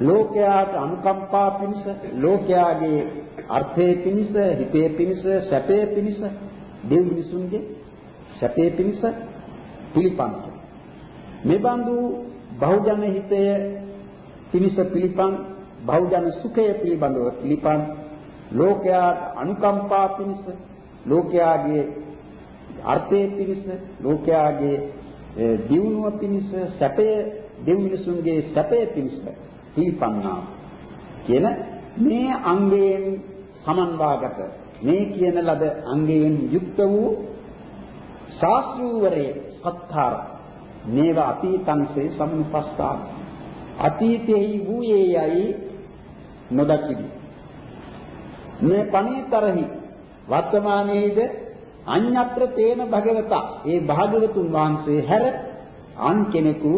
ලෝකයාට අනුකම්පා පිණිස, ලෝකයාගේ අර්ථයේ පිණිස, හිතේ පිණිස, සැපේ පිණිස, දෙව් මිනිසුන්ගේ සැපේ පිණිස පිළිපන්. මෙබඳු බහුජන හිතය පිණිස පිළිපන්, බහුජන සුඛය පිළිබඳව පිළිපන්, ලෝකයාට අනුකම්පා පිණිස, ලෝකයාගේ අර්ථයේ පිණිස, ලෝකයාගේ දියුණුව පිණිස සැපය දෙව් මිනිසුන්ගේ සැපය පිණිස පිළිපන්නා. කියන මේ අංගයෙන් සමන්වාගත මේ කියන ලද අංගයෙන් යුක්ත වූ ශාස්ත්‍රූවරේ සත්තාර මේව අතීතංසේ සම්පස්සා අතීතෙහි වූයේ යයි නොදකිමි. මේ පණීතරහි වර්තමානයේද අඤ්ඤත්‍ර තේන භගවතා ඒ භාග්‍යවතුන් වහන්සේ හැර අන් කෙනෙකු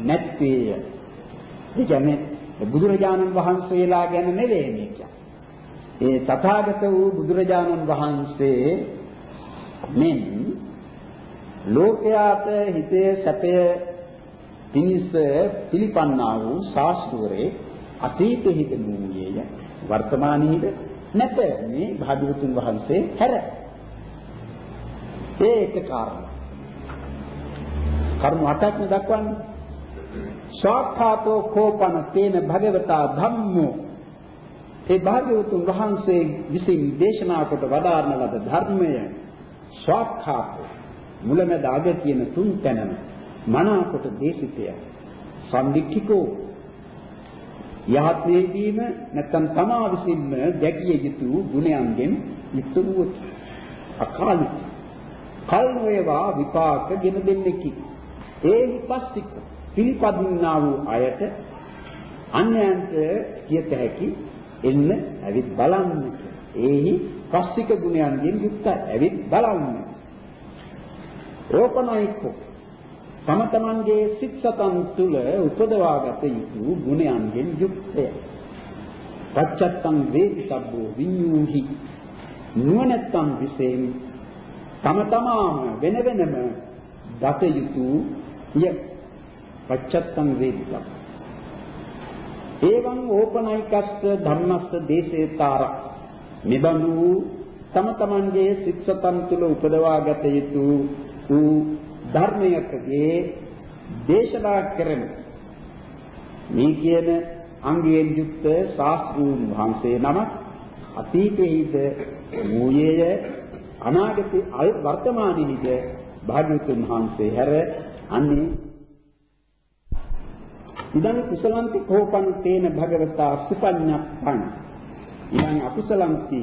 නැත්තේය. ඒ කියන්නේ බුදුරජාණන් වහන්සේලා ගැන නෙවෙයි මේ කියන්නේ. ඒ තථාගත වූ බුදුරජාණන් වහන්සේ මෙන් ලෝකයාට හිතේ සැපය පිණිස පිළිපන්නා වූ ශාස්ත්‍රවරේ අතීතෙ හිතනුයේය වර්තමානයේද නැත මේ භාග්‍යවතුන් වහන්සේ හැර ඒ එක කාරණා. කර්ම හතක් දක්වන්නේ. සාඛාතෝ කෝපන තේන භගවතා ධම්මෝ ඒ භාග්‍යවතුන් වහන්සේ විසින් දේශනා කොට වදාරන ලද ධර්මය ස්වාක්ඛාත මුලමෙද අග කියන තුන් තැනම මනාකොට දේශිතය සම්දික්ඛිකෝ යහත්මේදීම නැත්තම් තමා විසින්ම දැකිය යුතු ගුණයන්ගෙන් යුක්ත වූ අකාලික. කල් වේවා විපාක ගෙන දෙන්නේකි. ඒ විපස්තික පිළිපදින්නා වූ අයට අන්‍යයන්ට කියත හැකි එන්න ඇවිත් බලන්න. ඒහි පස්තික ගුණයන්ගෙන් යුක්ත ඇවිත් බලන්න. ඕපනයිකෝ තම තමන්ගේ සිත් සතන් තුළ උපදවාගත යුතු ගුණයන්ගෙන් යුක්තය. පච්චත්තං වේදිතබ්බෝ විඤ්ඤූහි නුවණැත්තන් විසෙන් තම තමාම වෙන වෙනම දත යුතු ය පච්චත්තං වේදිතබ්බ. එවං ඕපනයිකස්ස ධම්මස්ස දේශේතාර නිබඳු තම තමන්ගේ සිත් සතන් තුළ උපදවාගත යුතු වූ ධර්මයකගේ දේශනා කරන මේ කියන අංගයෙන් යුක්ත ශාස්ත්‍රූන් වහන්සේ නම අතීතයේද මූයේය අනාගතයේ වර්තමානයේද භාග්‍යවතුන් වහන්සේ හැර අන්නේ ඉදන් කුසලන්ති කෝපන් තේන භගවතා සුපඤ්ඤප්පං. ඉදන් අකුසලන්ති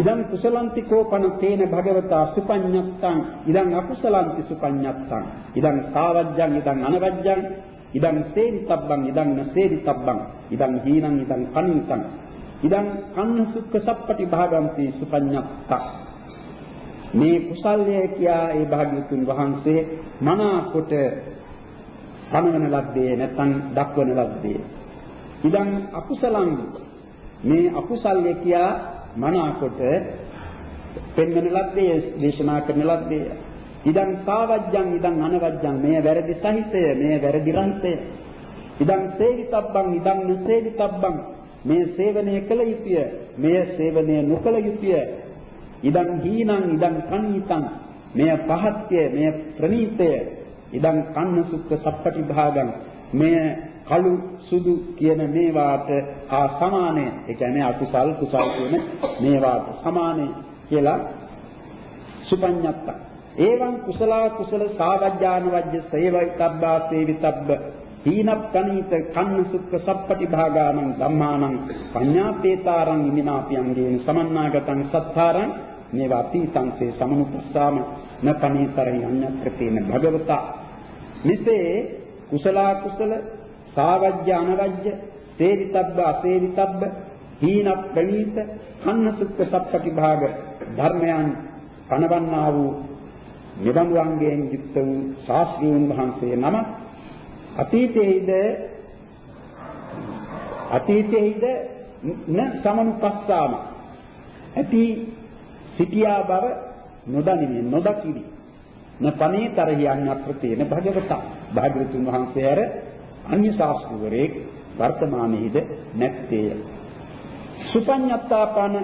ඉදං කුසලන්ති කෝපන තේන භගවතා සුපඤ්ඤත්තං. ඉදං අකුසලන්ති සුපඤ්ඤත්තං. ඉදං සාවජ්ජං ඉදං අනවජ්ජං. ඉදං සේවිතබ්බං ඉදං නසේවිතබ්බං. ඉදං හීනං ඉදං කනිතං ඉදං කන්න සුක්ඛ සප්පටි භාගಂತಿ සුපඤ්ඤත්ත. මේ කුසල්ය කියා ඒ භාග්‍යතුන් වහන්සේ මනාකොට පනවන ලද්දේ නැත්නම් දක්වන ලද්දේ. ඉදං අකුසලං. මේ අකුසල්ය කියා මනාකොට පෙන්වන ලද්දේ දේශනා කරන ලද්දේ. ඉදං සාවජ්ජං ඉදං අනවජ්ජං මේ වැරදි සහිතය මේ වැරදි රහිතය ඉදං සේවිතබ්බං ඉදං නොසේවිතබ්බං මේ සේවනය කළ යුතුය මේ සේවනය නොකළ යුතුය. ඉදං හීනං ඉදං කනීතං මෙය පහත්ය මෙය ප්‍රණීතය. ඉදං කන්න සුක්ඛ සප්පටි භාගං මෙය කළු සුදු කියන මේවාට හා සමානය. ඒ කියන්නේ අකුසල් කුසල් කියන මේවාට සමානයි කියලා සුපඤ්ඤත්ත. ඒවං කුසල කුසල සාවජ්ජාන වජ්‍ය සේවිතබ්බා සේවිතබ්බ හීනප්පනීත කන්න සුක්ඛ සප්පටි භාගානං ධම්මානං පඤ්ඤාපේතාරං ඉමිනාපියංගේන සමන්නාගතං සත්තාරං මේවා පීතංසේ සමනුපස්සාම නපනීතරං අඤ්ඤත්‍රතේන භගවතා මිසේ කුසල කුසල සාවජ්‍ය අනවජ්‍ය සේවිතබ්බ අසේවිතබ්බ හීන ප්‍රණීත කන්න සුක්ඛ සප්පටි භාග ධර්මයන් පනවන්නා වූ නිබඳුන්ගෙන් යුක්ත වූ ශාස්ත්‍රීයන් වහන්සේ නම අතීතයේද අතීතයේද න සමනුපස්සාම. ඇති සිටියා බව නොදනිමේ නොදකිවි න පනේතරහි අඤ්ඤත්‍රතේන භගවතා. භාග්‍යවතුන් වහන්සේ අර අන්‍ය ශාස්ත්‍රවරයෙක් වර්තමානයේද නැත්තේය. සුපඤ්ඤත්තාපන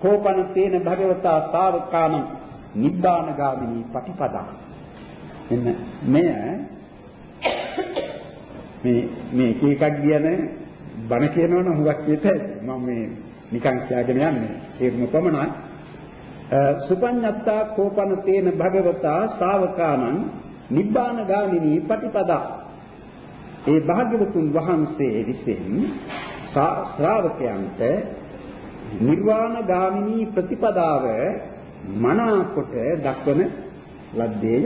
කෝපන තේන භගවතා ශාවකාන නිබ්බානගාමිනී පටිපදා. එන්න මෙය මේ මේ එක එකක් කියන බණ කියනවනම් හුඟක් කියත මම මේ නිකන් කියාගෙන යන්නේ ඒකම පමණයි සුපඤ්ඤත්තා කෝපන තේන භගවතා ශාවකානං නිබ්බානගාමිනී පටිපදා ඒ භාග්‍යවතුන් වහන්සේ විසින් ශ්‍රාවකයන්ට නිර්වාණ ගාමිනී ප්‍රතිපදාව මනාකොට දක්වන ලද්දේය.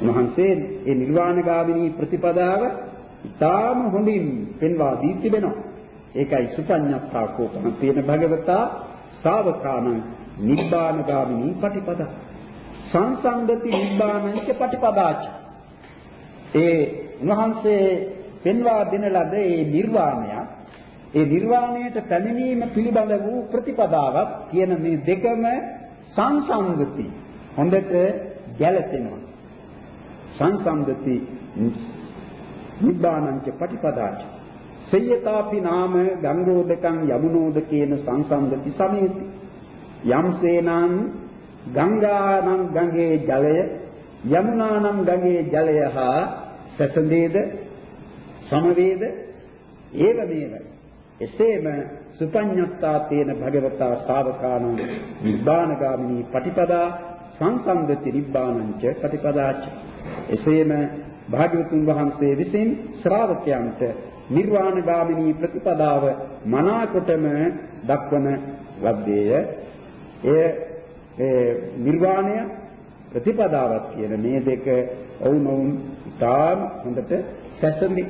උන්වහන්සේ ඒ නිර්වාණ ගාමිනී ප්‍රතිපදාව ඉතාම හොඳින් පෙන්වා දී තිබෙනවා. ඒකයි සුපඤ්ඤත්තා කෝපන තියෙන භගවතා ශාවකාන නිබ්බාන ගාමිනී ප්‍රතිපදා. සංසංගති නිබ්බානංච ප්‍රතිපදාච. ඒ උන්වහන්සේ පෙන්වා දෙන ලද ඒ නිර්වාණය ඒ නිර්වාණයට පැමිණීම පිළිබඳ වූ ප්‍රතිපදාවක් කියන මේ දෙකම සංසංගති. හොඳට ගැලපෙනවා සංසංගති නිබ්බානංච පටිපදාච. සේයතාපි නාම ගංගෝදකං යමුනෝද කියන සංසංගති සමේති. යම්සේනං ගංගානම් ගඟේ ජලය යමුනානම් ගඟේ ජලය හා සැසඳේද? සමවේද? ඒව මේව. එසේම සුපඤ්ඤත්තා තේන භගවතා ශාවකානං නිබ්බානගාමිනී පටිපදා සංසන්දති නිබ්බානංච පටිපදාච. එසේම භාග්‍යවතුන් වහන්සේ විසින් ශ්‍රාවකයන්ට නිර්වාණගාමිනී ප්‍රතිපදාව මනාකොටම දක්වන ලද්දේය. එය ඒ නිර්වාණය ප්‍රතිපදාවක් කියන මේ දෙක ඔවුනොවුන් ඉතාම හොඳට සැසඳි.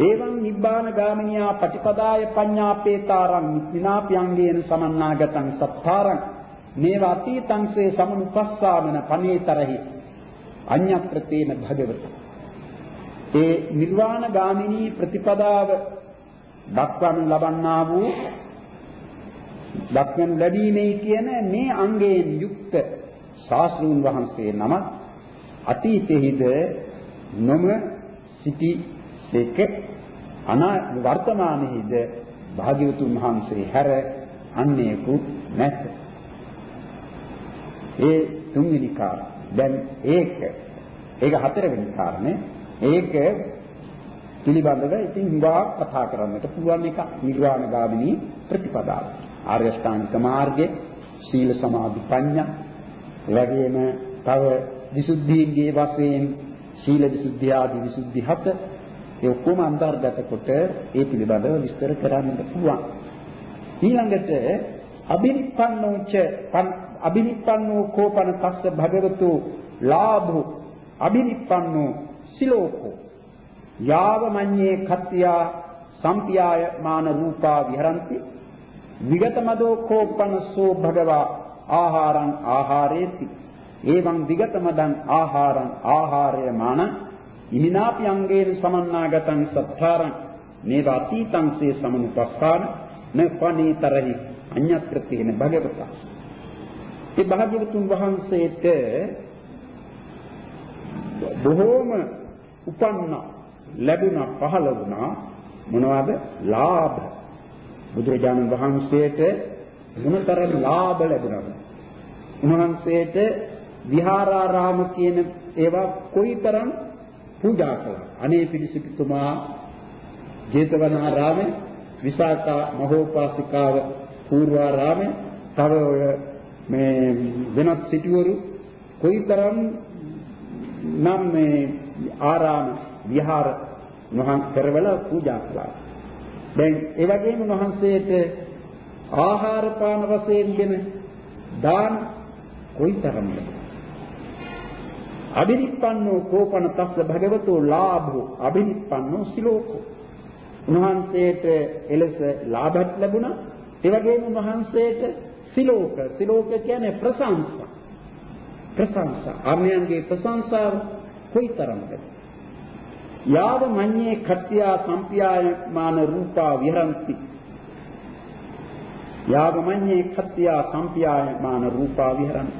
එවං නිබ්බාන ගාමිනියා පටිපදාය පඤ්ඤාපේතාරං විනාප්‍යංගේන සමන්නාගතං සත්තාරං. මේවා අතීතංසේ සමනුපස්සාමන පනේතරහි අඤ්ඤප්‍රතේන භගවත. ඒ නිර්වාණ ගාමිනී ප්‍රතිපදාව දක්වනු ලබන්නා වූ දක්වනු ලැබීමේ කියන මේ අංගයෙන් යුක්ත ශාස්ත්‍රූන් වහන්සේ නමක් අතීතෙහිද නොම සිටි ඒක අනා වර්තමානයේද භාග්‍යවතුන් වහන්සේ හැර අන්නේකු නැත. ඒ තුන්වෙනි කාරණා. දැන් ඒක ඒක හතරවෙනි කාරණේ. ඒක පිළිබඳව ඉතින් හුඟා කතා කරන්නට පුළුවන් එක නිර්වාණ ගාමිනී ප්‍රතිපදාව. ආර්ය ශ්‍රාන්තික මාර්ගයේ සීල සමාධි ප්‍රඥා එවැගේම තව විසුද්ධීන්ගේ වශයෙන් සීල විසුද්ධිය ආදී විසුද්ධි හත ඒ ඔක්කොම අන්තර්ගත කොට ඒ පිළිබඳව විස්තර කරන්න පුළුවන්. ඊළඟට අබිනිප්පන්නෝච අබිනිප්පන්නෝ කෝපන පස්ස භගවතු ලාභෝ අබිනිප්පන්නෝ සිලෝකෝ යාව මඤ්ඤේ කත්ත්‍යා සම්පියාය මාන රූපා විහරಂತಿ විගත මදෝ කෝපනසෝ භගවා ආහාරං ආහාරේති. එවං විගත මදං ආහාරං ආහාරය මාන ඉමිනාපි අංගේන සමන්නාගතං සත්තාරං. මේවා අතීතංසේ සමනුපස්සාන. නපනීතරහි අඤ්ඤත්‍ර තේන භගවතා. ඒ භාග්‍යවතුන් වහන්සේට බොහෝම උපන්න ලැබුණා පහළ වුණා මොනවද? ලාභ. බුදුරජාණන් වහන්සේට මොනතරම් ලාභ ලැබුණාද උන්වහන්සේට විහාරාරාම කියන ඒවා කොයිතරම් පූජා කළා. අනේ පිළිසිතුමා ජේතවනාරාමේ විසාකා මහෝපාසිකාව පූර්වාරාමේ තව මේ වෙනත් සිටුවරු කොයිතරම් නම් මේ ආරාම විහාර මහා කරවල පූජා කළා. දැන් ඒ වගේම වහන්සේට ආහාර පාන වශයෙන් දෙන දාන කොයිතරම්ද? අබිනිප්පන්නෝ කෝපන තස්ස භගවතෝ ලාභෝ අබිනිප්පන්නෝ සිලෝකෝ. උන්වහන්සේට එලෙස ලාභත් ලැබුණා. ඒ වගේම උන්වහන්සේට සිලෝක. සිලෝක කියන්නේ ප්‍රශංසා. ප්‍රශංසා. ආර්යයන්ගේ ප්‍රශංසාව කොයිතරම්ද? යාව මඤ්ඤේ කත්‍යා සම්පියායමාන රූපා විහරಂತಿ යාව මඤ්ඤේ කත්‍යා සම්පියායමාන රූපා විහරಂತಿ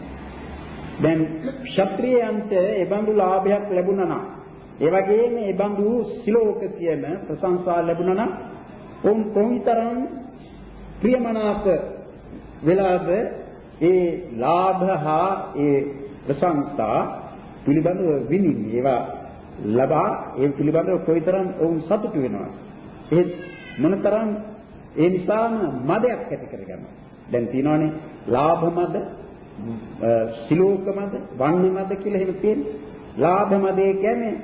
දැන් ක්ෂත්‍රියයන්ට ඒ බඳු ලාභයක් ලැබුණා නම් ඒ වගේම ඒ බඳු සිලෝක කියන ප්‍රශංසා ලැබුණා නම් උන් කොයිතරම් ප්‍රියමනාප වෙලාද ඒ ලාභ හා ඒ ප්‍රශංසා පිළිබඳව විඳින්නේ ඒවා ලබා ඒ පිළිබඳව කොයිතරම් ඔවුන් සතුටු වෙනවද? ඒ මොනතරම් ඒ නිසාම මදයක් ඇති කරගන්නවා දැන් තියෙනවානේ ලාභ මද සිලෝකමද වන්නමද කියලා එහෙම තියෙන්නේ. ලාභමදේ කියන්නේ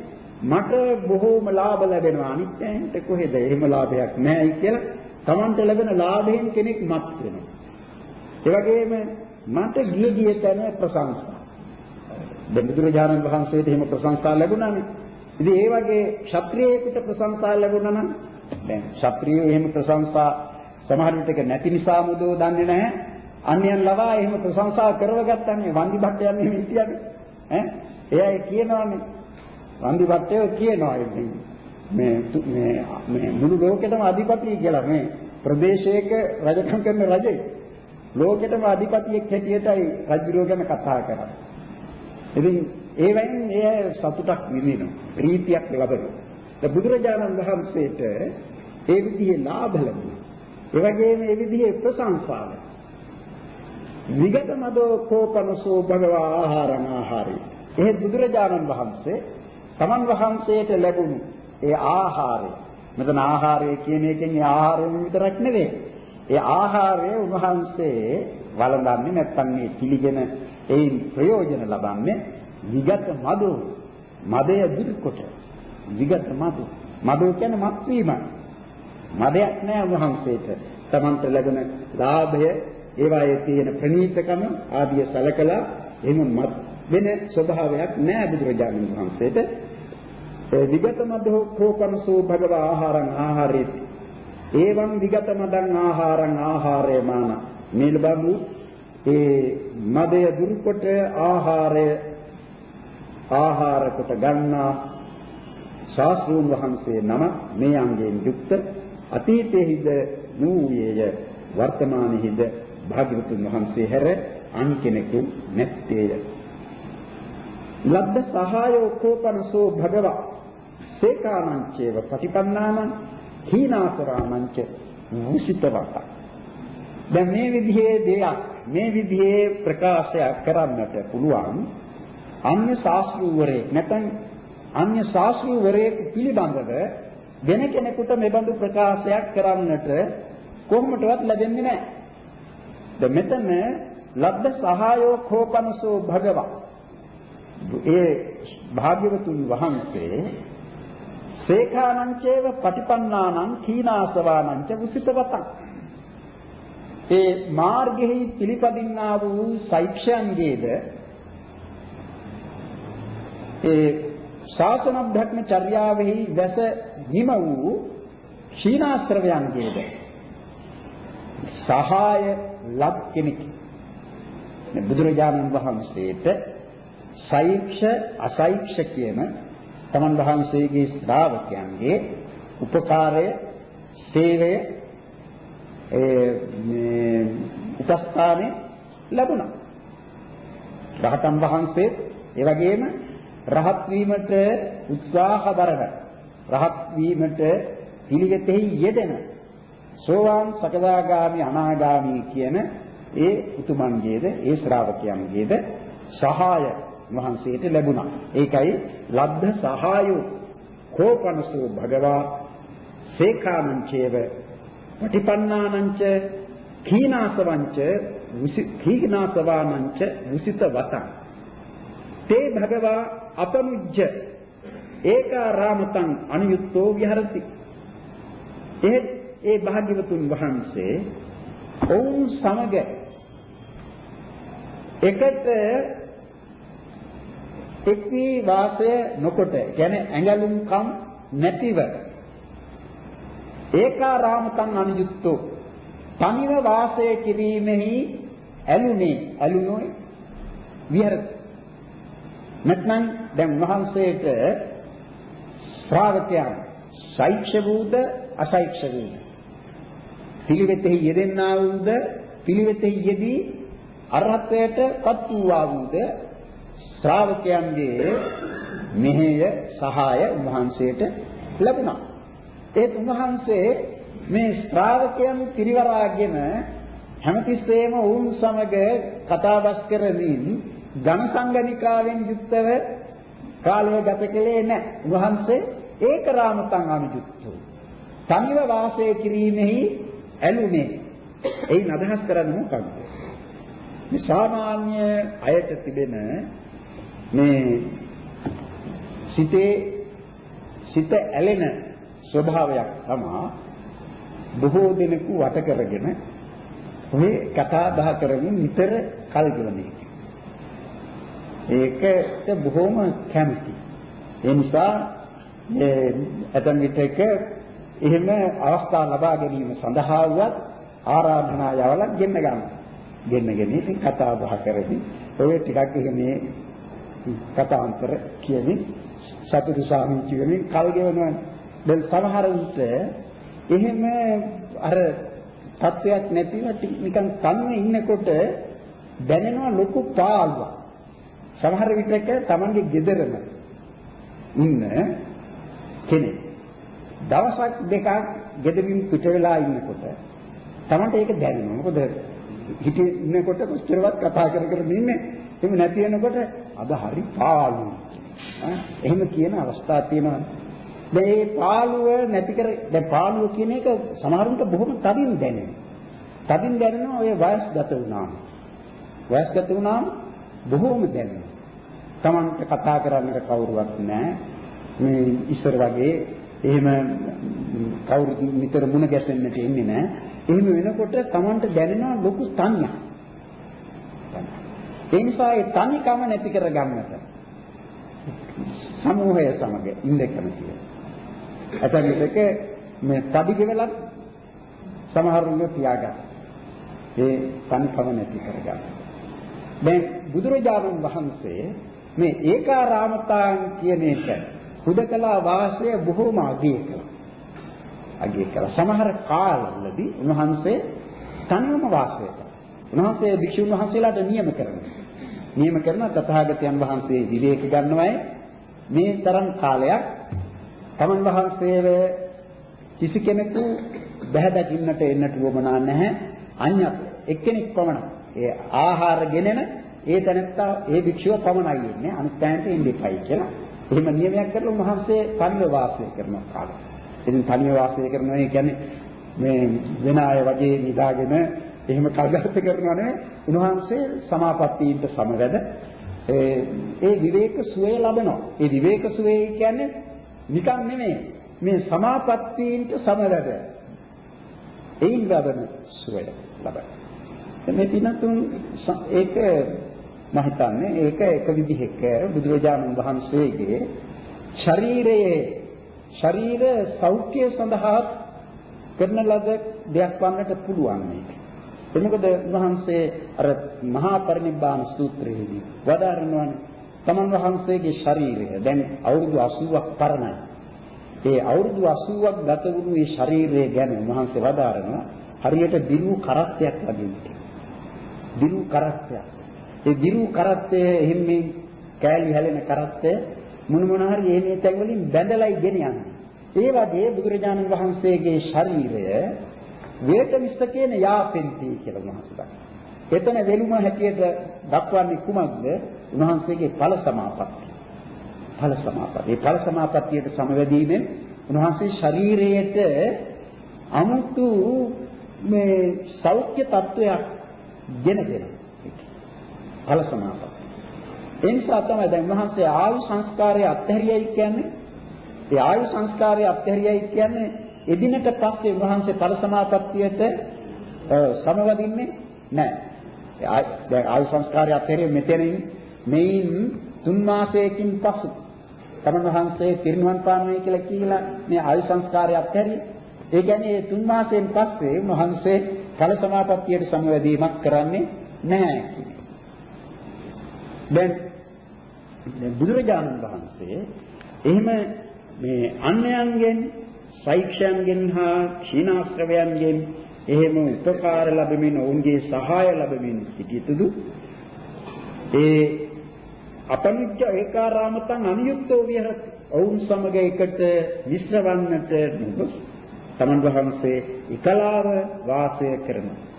මට බොහෝම ලාභ ලැබෙනවා අනිත් අයට කොහෙද එහෙම ලාභයක් නැහැයි කියලා Tamanට ලැබෙන ලාභයෙන් කෙනෙක් මත් වෙනවා. ඒ වගේම මට ගිය ගිය තැන ප්‍රශංසා. දැන් බුදුරජාණන් වහන්සේට එහෙම ප්‍රශංසා ලැබුණානේ. ඉතින් ඒ වගේ ක්ෂත්‍රියෙකුට ප්‍රශංසා ලැබුණා නම් දැන් ක්ෂත්‍රියෝ එහෙම ප්‍රශංසා සමහර විටක නැති නිසා මුදෝ දන්නේ නැහැ. අන්‍යයන් ලවා එහෙම ප්‍රශංසා කරවගත්තන්නේ වන්දි භට්ටයන් එහෙම හිටියද? ඈ? එයා කියනවානේ. වන්දි භට්ටයෝ කියනවා මේ මේ මේ මුළු ලෝකෙටම අධිපති කියලා මේ ප්‍රදේශයක රජකම් කරන රජෙක් ලෝකෙටම අධිපතියෙක් හැටියටයි රජුරෝ ගැන කතා කරන්නේ. ඉතින් ඒ වෙන් එය සතුටක් විඳිනවා. ප්‍රීතියක් ලබනවා. දැන් බුදුරජාණන් වහන්සේට ඒ විදිහේ ලාභ ලැබුණා ඒ වගේම ඒ විදිහේ ප්‍රශංසාව විගත මදෝ කෝපනසෝ භගවා ආහාරං ආහාරේ. එහෙත් බුදුරජාණන් වහන්සේ තමන් වහන්සේට ලැබුණු ඒ ආහාරය. මෙතන ආහාරය කියන එකෙන් ඒ ආහාරයෙන් විතරක් නෙවෙයි. ඒ ආහාරය උන්වහන්සේ වළඳන්නේ නැත්නම් මේ පිළිගෙන ඒන් ප්‍රයෝජන ලබන්නේ විගත මදෝ මදය දුරුකොට විගත මදෝ මදෝ කියන්නේ මත් වීම මදයක් නෑ උන්වහන්සේට. තමන්ට ලැබෙන ලාභය ඒවායේ තියෙන ප්‍රණීතකම ආදිය සලකලා එහෙම මත් වෙන ස්වභාවයක් නෑ බුදුරජාණන් වහන්සේට. විගත මදෝ කෝපනසෝ භගව ආහාරං ආහාරේති. එවං විගත මදං ආහාරං ආහාරේමාන මේලබු ඒ මදය දුරුකොට ආහාරය ආහාර කොට ගන්නා ශාස්ත්‍රූන් වහන්සේ නම මේ අංගයෙන් යුක්ත අතීතයේහිද නූයේය. වර්තමානයේහිද භාග්‍යවතුන් වහන්සේ හැර අන් කෙනෙකු නැත්තේය. ලබ්ධ සහායෝ කෝපනසෝ භගව. සේකානං චේව පටිපන්නානං හීනාසරාමංච මුසිතවත දැන් මේ විදිහේ දෙයක් මේ විදිහේ ප්‍රකාශයක් කරන්නට පුළුවන් අන්‍ය ශාස්ත්‍රූවරයෙක් නැත්නම් අන්‍ය ශාස්ත්‍රූවරයෙක් පිළිබඳව වෙන කෙනෙකුට මෙබඳු ප්‍රකාශයක් කරන්නට කොහොමදවත් ලැබෙන්නේ නැහැ. දැන් මෙතන ලබ්ධ සහායෝ කෝපනසෝ භගවා ඒ භාග්‍යවතුන් වහන්සේ සේඛානංචේව පටිපන්නානං කීනාසවානංච උසිතවතං ඒ මාර්ගෙහි පිළිපදින්නා වූ සෛක්ෂයන්ගේද ඒ ශාසන භ්‍රමචර්යාවෙහි වැස හිම වූ ක්ෂීණාශ්‍රවයන්ගේද සහාය ලක් කෙනෙක් බුදුරජාණන් වහන්සේට සෛක්ෂ අසෛක්ෂ කියන තමන් වහන්සේගේ ශ්‍රාවකයන්ගේ උපකාරය සේවය ඒ මේ උපස්ථානේ ලැබුණා. රහතන් වහන්සේ ඒ වගේම රහත් වීමට උත්සාහ දරන රහත් වීමට පිළිවෙතෙහි යෙදෙන සෝවාන් සකදාගාමි අනාගාමි කියන ඒ උතුමන්ගේද ඒ ශ්‍රාවකයන්ගේද සහාය වහන්සේට ලැබුණා. ඒකයි ලබ්ධ සහායෝ කෝපනසෝ භගවා සේකානංචේව පටිපන්නානංච කීනාසවංච කීනාසවානංච මුසිත වතං තේ භගවා අපමුජ්ජ. ඒකාරාමතං අනියුක්තෝ විහරති. ඒ ඒ භාග්‍යවතුන් වහන්සේ ඔවුන් සමග එකට එක් වී වාසය නොකොට කියන්නේ ඇඟලුම්කම් නැතිව ඒකාරාමතං අනියුක්තෝ තනිව වාසය කිරීමෙහි ඇලුනේ ඇලුනෝයි විහෙරති. නැත්නම් දැන් වහන්සේට ශ්‍රාවකයන් සෛක්ෂ වූද අසෛක්ෂ වූද? පිළිවෙතෙහි යෙදෙන්නා වූද? පිළිවෙතෙහි යෙදී අරහත්වයට පත් වූවා වූද? ශ්‍රාවකයන්ගේ මෙහෙය සහාය උන්වහන්සේට ලැබුණා. ඒත් උන්වහන්සේ මේ ශ්‍රාවකයන් පිරිවරාගෙන හැමතිස්සෙම වුන් සමග කතාබස් කරමින් ඝන සංගණිකාවෙන් යුක්තව කාලය ගත කළේ නැහැ. උන්වහන්සේ ඒකරාමතං අනුයුක්තෝ. සංව වාසය කිරීමෙහි ඇලුනේ. එයින් අදහස් කරන්නේ මොකක්ද? මේ සාමාන්‍ය අයට තිබෙන මේ සිතේ සිත ඇලෙන ස්වභාවයක් තමයි බොහෝ දෙනෙකු වට කරගෙන ඔය කතා බහ කරමින් නිතර කල් ගෙවන එක. ඒකට බොහොම කැමති. ඒ නිසා මේ ඇතන් විටක එහෙම අවස්ථා ලබා ගැනීම සඳහා වුවත් ආරාධනා යවලා ගෙන්න ගන්න. ගෙන්නගෙන ඉතින් කතා බහ කරමින් ඔය ටිකක් එහෙම කතාන්තර කියමින් සතුටු සාමිච්චි වෙමින් කල් ගෙවනවා. දැන් සමහර විට එහෙම අර තත්වයක් නැතිව නිකන් කන්නේ ඉන්නකොට දැනෙනවා ලොකු පාළුවක්. සමහර විටක Tamange gederම ඉන්න කෙනෙක් දවසක් දෙකක් ගෙදරින් පිට වෙලා ඉන්නකොට Tamanට ඒක දැනෙනවා. මොකද හිතේ ඉන්නකොට කොච්චරවත් කතා කර කර ඉන්නේ එහෙම නැති වෙනකොට අද හරි පාළුයි. එහෙම කියන අවස්ථා තියෙනවා. මේ පාළුව නැති කර දැන් පාළුව කියන එක සමහරුන්ට බොහොම තදින් දැනෙනවා. තදින් දැනෙනවා ඔය වයස්ගත වුණාම. වයස්ගත වුණාම බොහොම දැනෙනවා. Tamanට කතා කරන්නට කවුරුවත් නැහැ. මේ ඉස්සර වගේ එහෙම කවුරුත් නිතර මුණ ගැසෙන්නට ඉන්නේ නැහැ. එහෙම වෙනකොට Tamanට දැනෙනවා ලොකු තනියක්. ඒ නිසා ඒ තනිකම නැති කර ගන්නට සමූහය සමග ඉන්න කැමතියි. ඇතැම් විටක මේ තඩි ගෙවලක් සමහරුන්ව තියාගන්න. ඒ තනිකම නැති කරගන්න. දැන් බුදුරජාණන් වහන්සේ මේ ඒකාරාමතාන් කියන එක හුදකලා වාසය බොහෝම අගය කළා. අගය කළා. සමහර කාලවලදී උන්වහන්සේ තනියම වාසය කළා. උන්වහන්සේ භික්ෂුන් වහන්සේලාට නියම කරනවා. නියම කරන තථාගතයන් වහන්සේ විවේක ගන්නවයි මේ තරම් කාලයක් තමන් වහන්සේව කිසි කෙනෙකු බහැ දකින්නට එන්නට වමනා නැහැ අඤ්ඤත් එක්කෙනෙක් පමණ ඒ ආහාර ගෙනෙන ඒ තැනත්තා ඒ භික්ෂුව පමණයි ඉන්නේ අනිත් තැනට ඉන්නේ කියලා එහෙම නියමයක් කරලා උන්වහන්සේ තනිව වාසය කරන කාලය. ඉතින් තනිව වාසය කරනවා කියන්නේ මේ වෙන අය වගේ නිදාගෙන එහෙම කල්ගත කරනවා නෙවෙයි උන්වහන්සේ සමාපත්තීන්ට සමවැද ඒ විවේක සුවය ලබනවා. ඒ විවේක සුවය කියන්නේ නිකන් නෙමෙයි. මේ සමාපත්තීන්ට සමවැද. ඒන් ලබන සුවය ලබන. මේ පිනතුන් ඒක මම හිතන්නේ ඒක එක විදිහක බුදුරජාණන් වහන්සේගේ ශරීරයේ ශරීර සෞඛ්‍ය සඳහා කරන ලද දෙයක් වන්නට පුළුවන් මේක. එතකොට උන්වහන්සේ අර මහා පරිනිබ්බාන සූත්‍රයේදී වදාරනවානේ තමන් වහන්සේගේ ශරීරය දැන් අවුරුදු 80ක් පරණයි. ඒ අවුරුදු 80ක් ගත වුණු මේ ශරීරය ගැන උන්වහන්සේ වදාරනවා හරියට දිනු කරත්තයක් වගේ. දිනු කරත්තයක්. ඒ දිනු කරත්තය එහෙම කෑලි හැලෙන කරත්තය මොන මොන හරි එහෙම තැන් වලින් බැඳලායි ගෙන යන්නේ. ඒ වගේ බුදුරජාණන් වහන්සේගේ ශරීරය වේතමිස්ත කියන යාපෙන්ති කියලා මහසුදා. එතන වෙලුම හැටියට දක්වන්නේ කුමක්ද? උන්වහන්සේගේ ඵල සමාපatti. ඵල සමාපatti. මේ ඵල සමාපත්තියට සමවැදීමෙන් උන්වහන්සේ ශරීරයට අමුතු මේ සෞඛ්‍ය තත්වයක් ගෙනගෙන ඵල සමාපatti. ඒ නිසා තමයි දැන් උන්වහන්සේ ආයු සංස්කාරය අත්හැරියයි කියන්නේ ඒ ආයු සංස්කාරය අත්හැරියයි කියන්නේ එදිනට පස්සේ උන්වහන්සේ පරසමාපත්තියට සමවදින්නේ නැහැ. දැන් ආයු සංස්කාරය අත්හැරිය මෙතනින් මේන් තුන් මාසයකින් පසු තමන් වහන්සේ පිරිනුවන් පානවයි කියලා කියලා මේ ආයු සංස්කාරය අත්හැරියේ. ඒ කියන්නේ මේ තුන් මාසයෙන් පස්සේ උන්වහන්සේ ඵල සමාපත්තියට සමවැදීමක් කරන්නේ නැහැ දැන් බුදුරජාණන් වහන්සේ එහෙම මේ අන්‍යයන්ගෙන් සෛක්ෂයන්ගෙන් හා ක්ෂීණාශ්‍රවයන්ගෙන් එහෙම උපකාර ලැබෙමින් ඔවුන්ගේ සහාය ලැබෙමින් සිටියතුදු ඒ අපනිච්ච ඒකාරාමතං අනියුක්තෝ විහරති. ඔවුන් සමග එකට මිශ්‍රවන්නට නොගොස් තමන් වහන්සේ එකලාව වාසය කරනවා.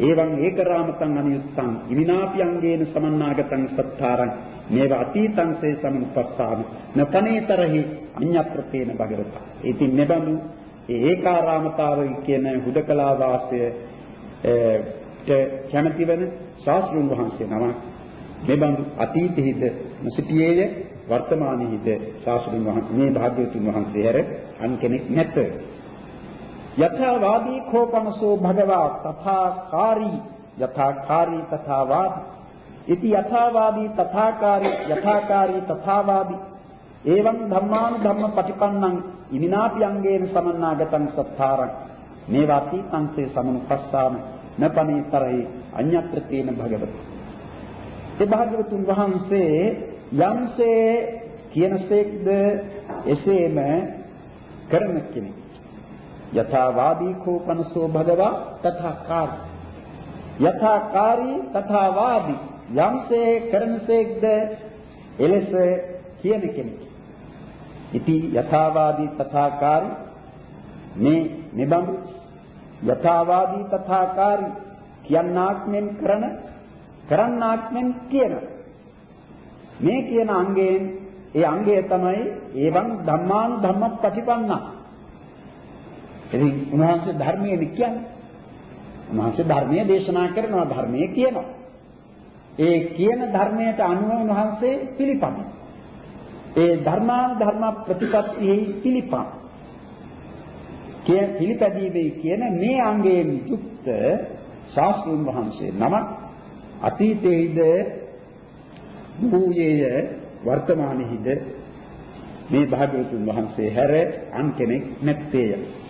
එවං ඒකරාමතං අනියුත්තං ඉවිනාපියංගේන සමන්නාගතං සත්තාරං මේව අතීතං සේ සමුපස්සාම නපනේතරහි අඤ්ඤප්‍රතේන භගවත. ඉතින් මෙබඳු ඒ ඒකාරාමතාව කියන හුදකලා වාසය කැමැති වෙන ශාස්ත්‍රුන් වහන්සේ නම මෙබඳු අතීතෙහිද නොසිටියේය වර්තමානයේද ශාස්ත්‍රුන් වහන්සේ මේ භාග්‍යවතුන් වහන්සේ හැර අන් කෙනෙක් නැත. යථා වාදී කෝපනසෝ භගවා තථාකාරී යථාකාරී තථාවාදී. ඉති යථාවාදී තථාකාරී යථාකාරී තථාවාදී. එවං ධම්මාන ධම්ම පටිපන්නං ඉමිනාපි අංගේන සමන්නාගතං සත්තාරං. මේවාති සංසේ සමනුපස්සාම නපනීතරයි අඤ්ඤත්‍ර තේන භගවති. ඒ භාග්‍යවතුන් වහන්සේ යම්සේ කියනසේක්ද එසේම කරන කෙනෙක්. යථාවාදී කෝපනසෝ භගවා තථාකාරී. යථාකාරී තථාවාදී යම්සේ කරනසේක්ද? එලෙස කියන කෙනෙක්. ඉති යථාවාදී තථාකාරී මේ නිබඳු යථාවාදී තථාකාරී කියන්නාක් මෙන් කරන කරන්නාක් මෙන් කියන. මේ කියන අංගයෙන් ඒ අංගය තමයි ඒවන් ධම්මාන් ධම්මපටිපන්න. ඉතින් උන්වහන්සේ ධර්මයේ කියන්නේ උන්වහන්සේ ධර්මයේ දේශනා කරනවා ධර්මයේ කියනවා. ඒ කියන ධර්මයට අනුව උන්වහන්සේ පිළිපන්. ඒ ධර්මාන් ධර්ම ප්‍රතිපත්තියේ පිළිපන්. කිය පිළිපැදීමේ කියන මේ අංගයෙන් යුක්ත ශාස්ත්‍රුන් වහන්සේ නමක් අතීතයේද භූයේය වර්තමානයේද මේ භාග්‍යවතුන් වහන්සේ හැර අන් කෙනෙක් නැත්තේය.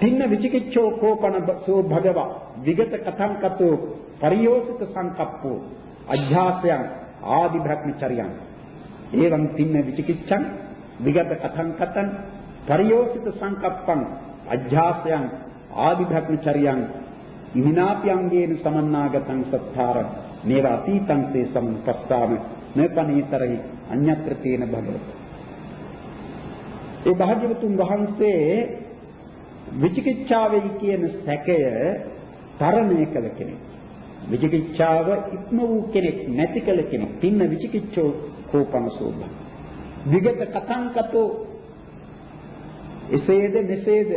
තින්න විචිකිච්ඡෝ කෝපන සෝ භගව. විගත කතං කතෝ පරියෝසිත සංකප්පෝ. අධ්‍යාසයන් ආදි භ්‍රමචර්යයන් එවං තින්න විචිකිච්ඡං විගත කතං කතං පරියෝසිත සංකප්පං අධ්‍යාසයන් ආදි භ්‍රමචර්යයන් විනාප්‍යංගේන සමන්නාගතං සත්තාරං. මේවා අතීතං තේ සම්පස්සාම නපනීතරයි අඤ්ඤත්‍ර තේන භගවත. ඒ භාග්‍යවතුන් වහන්සේ විචිකිච්ඡාවේ කියන සැකය තරණය කළ කෙනෙක්. විචිකිච්ඡාව ඉක්ම වූ කෙනෙක් නැති කළ කෙනෙක්. තින්න විචිකිච්ඡෝ කෝපන සෝභ විගත කතංකතෝ එසේද මෙසේද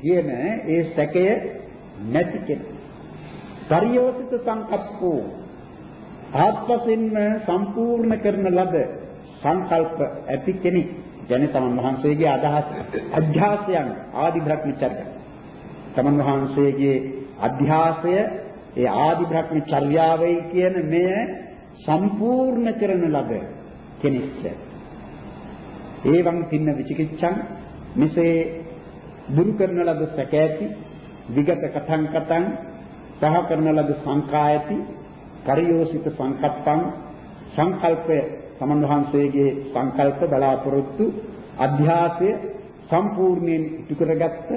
කියන ඒ සැකය නැති කෙනෙක්. පරියෝසිත සංකප්පෝ. ආත්මසින්ම සම්පූර්ණ කරන ලද සංකල්ප ඇති කෙනෙක්. කියන්නේ තමන් වහන්සේගේ අදහස් අධ්‍යාසයන් ආදි භ්‍රමචර්ය. තමන් වහන්සේගේ අධ්‍යාසය ඒ ආදි භ්‍රමචර්යාවයි කියන මෙය සම්පූර්ණ කරන ලද කෙනෙක්ද? ඒවං තින්න විචිකිච්ඡං. මෙසේ දුරු කරන ලද සැක ඇති විගත කතං කතං සහ කරන ලද සංකායති පරියෝසිත සංකප්පං සංකල්පය සමන් වහන්සේගේ සංකල්ප බලාපොරොත්තු අධ්‍යාසය සම්පූර්ණයෙන් ඉටු කරගත්ත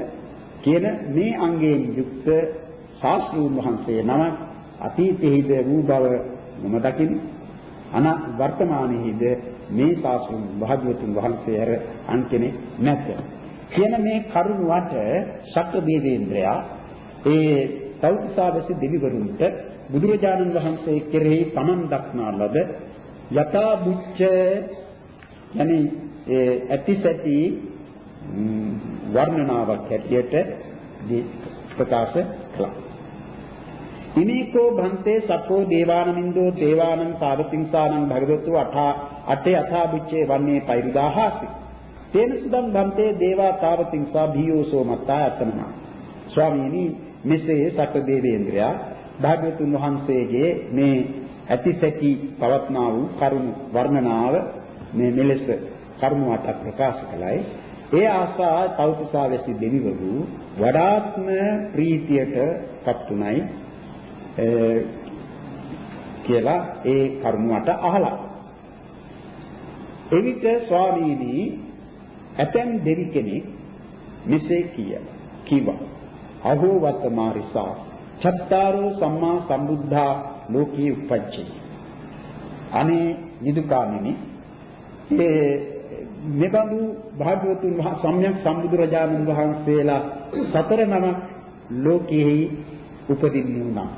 කියන මේ අංගයෙන් යුක්ත ශාස්ත්‍රූන් වහන්සේ නම අතීතයේද වූ බව මම දකිමි. අන වර්තමානයේද මේ ශාස්ත්‍රූන් භාග්‍යවතුන් වහන්සේ හැර අන් කෙනෙක් නැත. කියන මේ කරුණාවට ශක්‍ර දේවේන්ද්‍රයා ඒ තෞතිසාවසි දෙවිවරුන්ට බුදුරජාණන් වහන්සේ කෙරෙහි තමන් දක්නා ලද යථා බුච්ච යනි ඇතිසැටි වර්ණනාවක් හැටියට ප්‍රකාශ කළා. ඉනීකෝ භන්තේ සප්පෝ දේවානමින්දෝ දේවානං සාවතිංසානං භගවතු අටා අටේ අථා බුච්චේ වන්නේ පෛරුදාහාසි. තේන සුදම් භන්තේ දේවා තාවතිංසා භීයෝසෝ මත්තා අතනමා. ස්වාමීනි මෙසේ සක්‍ර දේවේන්ද්‍රයා භාග්‍යතුන් වහන්සේගේ මේ ඇතිසැකි පවත්නා වූ කරුණ වර්ණනාව මේ මෙලෙස කරුණ අට ප්‍රකාශ කළයි. ඒ ආසා තෞතිසාවැසි දෙවිවරු වඩාත්ම ප්‍රීතියට පත්ුණයි කියලා ඒ කරුණාට අහලා. එවිට ස්වාමීනි ඇතැම් දෙවි කෙනෙක් මෙසේ කිය කිව්වා අහෝ වත්තමාරිසා චත්තාරෝ සම්මා සම්බුද්ධා ලෝකී උපජ්ජේ අනේ නිදුකාමිනි ඒ මෙබඳු භාග්‍යවතුන් වහන්සේ සම්්‍යක් සම්බුදුරජාණන් වහන්සේලා සතර නමක් ලෝකෙහි උපදින්නු නම්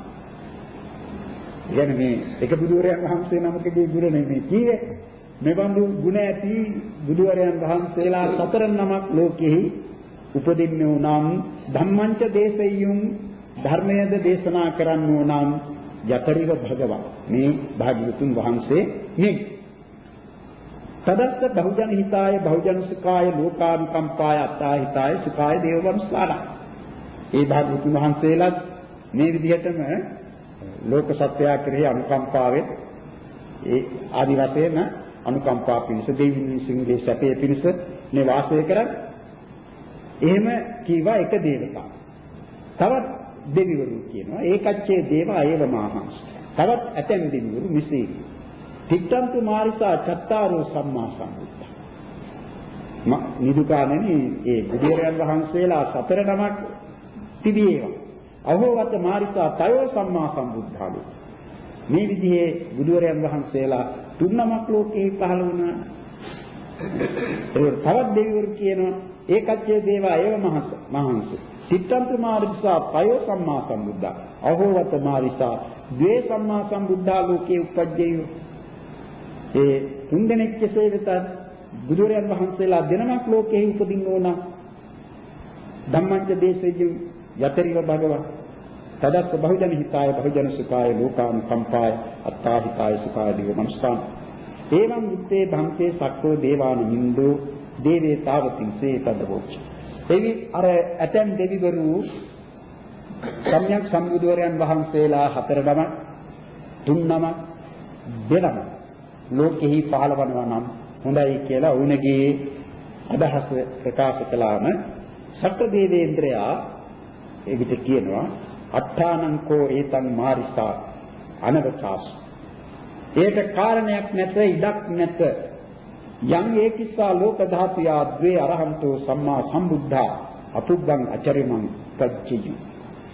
කියන්නේ මේ එක බුදුරයන් වහන්සේ නමකගේ ගුණ නෙමෙයි කියේ මෙබඳු ගුණ ඇති බුදුරයන් වහන්සේලා සතර නමක් ලෝකෙහි උපදින්නු නම් ධම්මංච දේශෙය්‍යුම් ධර්මයේද දේශනා කරන්නෝ නම් යතරිව භගවා. මේ භාග්‍යවතුන් වහන්සේ මේ. තදස්ස බහුජන හිතාය බහුජන සුඛාය ලෝකානුකම්පාය අත්තා හිතාය සුඛාය දේවවංශාර ඒ භාග්‍යවතුන් වහන්සේලා මේ විදිහටම ලෝක සත්‍යය කෙරෙහි අනුකම්පාවෙන් ඒ ආදි වශයෙන් අනුකම්පා පිණිස දෙවියන් විසින්ගේ සැපේ පිණිස මේ වාසය කරන්නේ. එහෙම කීවා එක දේවතාවක්. තවත් දෙවිවරු කියනවා ඒකච්චේ දේව අයව මාහංස. තවත් ඇතැම් දෙවිවරු මෙසේ තිත්තන්තු මාරිසා චත්තාරෝ සම්මා සම්බුද්ධ. නිදුකාණෙනි ඒ බුදුරයන් වහන්සේලා සතර නමක් තිබේවා. අහෝවත මාරිසා තයෝ සම්මා සම්බුද්ධාලු. මේ විදිහේ බුදුරයන් වහන්සේලා තුන් නමක් ලෝකේ පහළ වුණා. ඒ තවත් දෙවිවරු කියනවා ඒකච්චේ දේවා ඒව මහස මහන්ස සිත්තන්ත මාරිසා පයෝ සම්මා සම්බුද්ධා. අහෝවත මාරිසා ද්වේ සම්මා සම්බුද්ධා ලෝකේ උපජ්ජේය. ඒ තුන් දෙනෙක් කෙසේ වෙතත් බුදුරයන් වහන්සේලා දෙනමක් ලෝකෙහි උපදින්න ඕන. ධම්මංච දේශේජු යතරිව භගවා. තදත් බහුජන හිතාය බහුජන සුඛාය ලෝකාන් කම්පාය අත්තා හිතාය සුඛාය දිව මනස්කාන් එවං විත්තේ භන්තේ සක්කෝ දේවාන නින්දෝ දේවේ තාවතින්සේ තදවෝච එවි අර ඇතැම් දෙවිවරු සම්්‍යක් සම්බුදුවරයන් වහන්සේලා හතර නම තුන් නම දෙනම ලෝකෙහි පහළවනවා නම් හොඳයි කියලා වුණගේ අදහස ප්‍රකාශ කළාම සත්‍ය දේවේන්ද්‍රයා ඒ විට කියනවා අට්ඨානංකෝ ඒතං මාරිසා අනවචාස්. ඒට කාරණයක් නැත ඉඩක් නැත. යම් ඒකිස්සා ලෝක ධාතුයා ද්වේ අරහන්තෝ සම්මා සම්බුද්ධා අතුග්ගං අචරිමං පච්චියු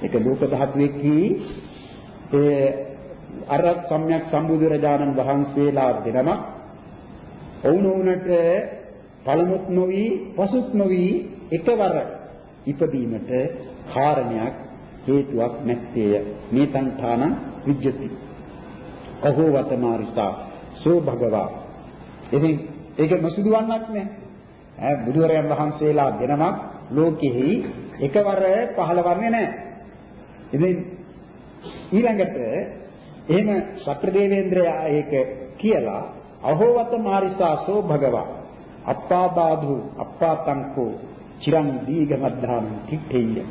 ඒක ලෝක ධාතුවේ කී ඒ අර සම්්‍යක් සම්බුදුරජාණන් වහන්සේලා දෙනම ඔවුනොවුනට පළමුත් නොවි පසුත් නොවි එකවර ඉපදීමට කාරණයක් හේතුවක් නැත්තේය මේ සංඨාන විජ්ජති. අහෝ වතමාරිසා. සෝ භගවා. ඉතින් ඒක නොසිදුවන්නක් නෑ. ඈ බුදුරයන් වහන්සේලා දෙනමක් ලෝකෙහි එකවර පහළවන්නේ නෑ. ඉතින් ඊළඟට එහෙම ශක්‍රදේවේන්ද්‍රයා ඒක කියලා අහෝවත මාරිසා සෝ භගවා අප්පාබාධු අප්පාතංකෝ චිරං දීඝමද්ධාන කිට්ඨෙය්‍ය.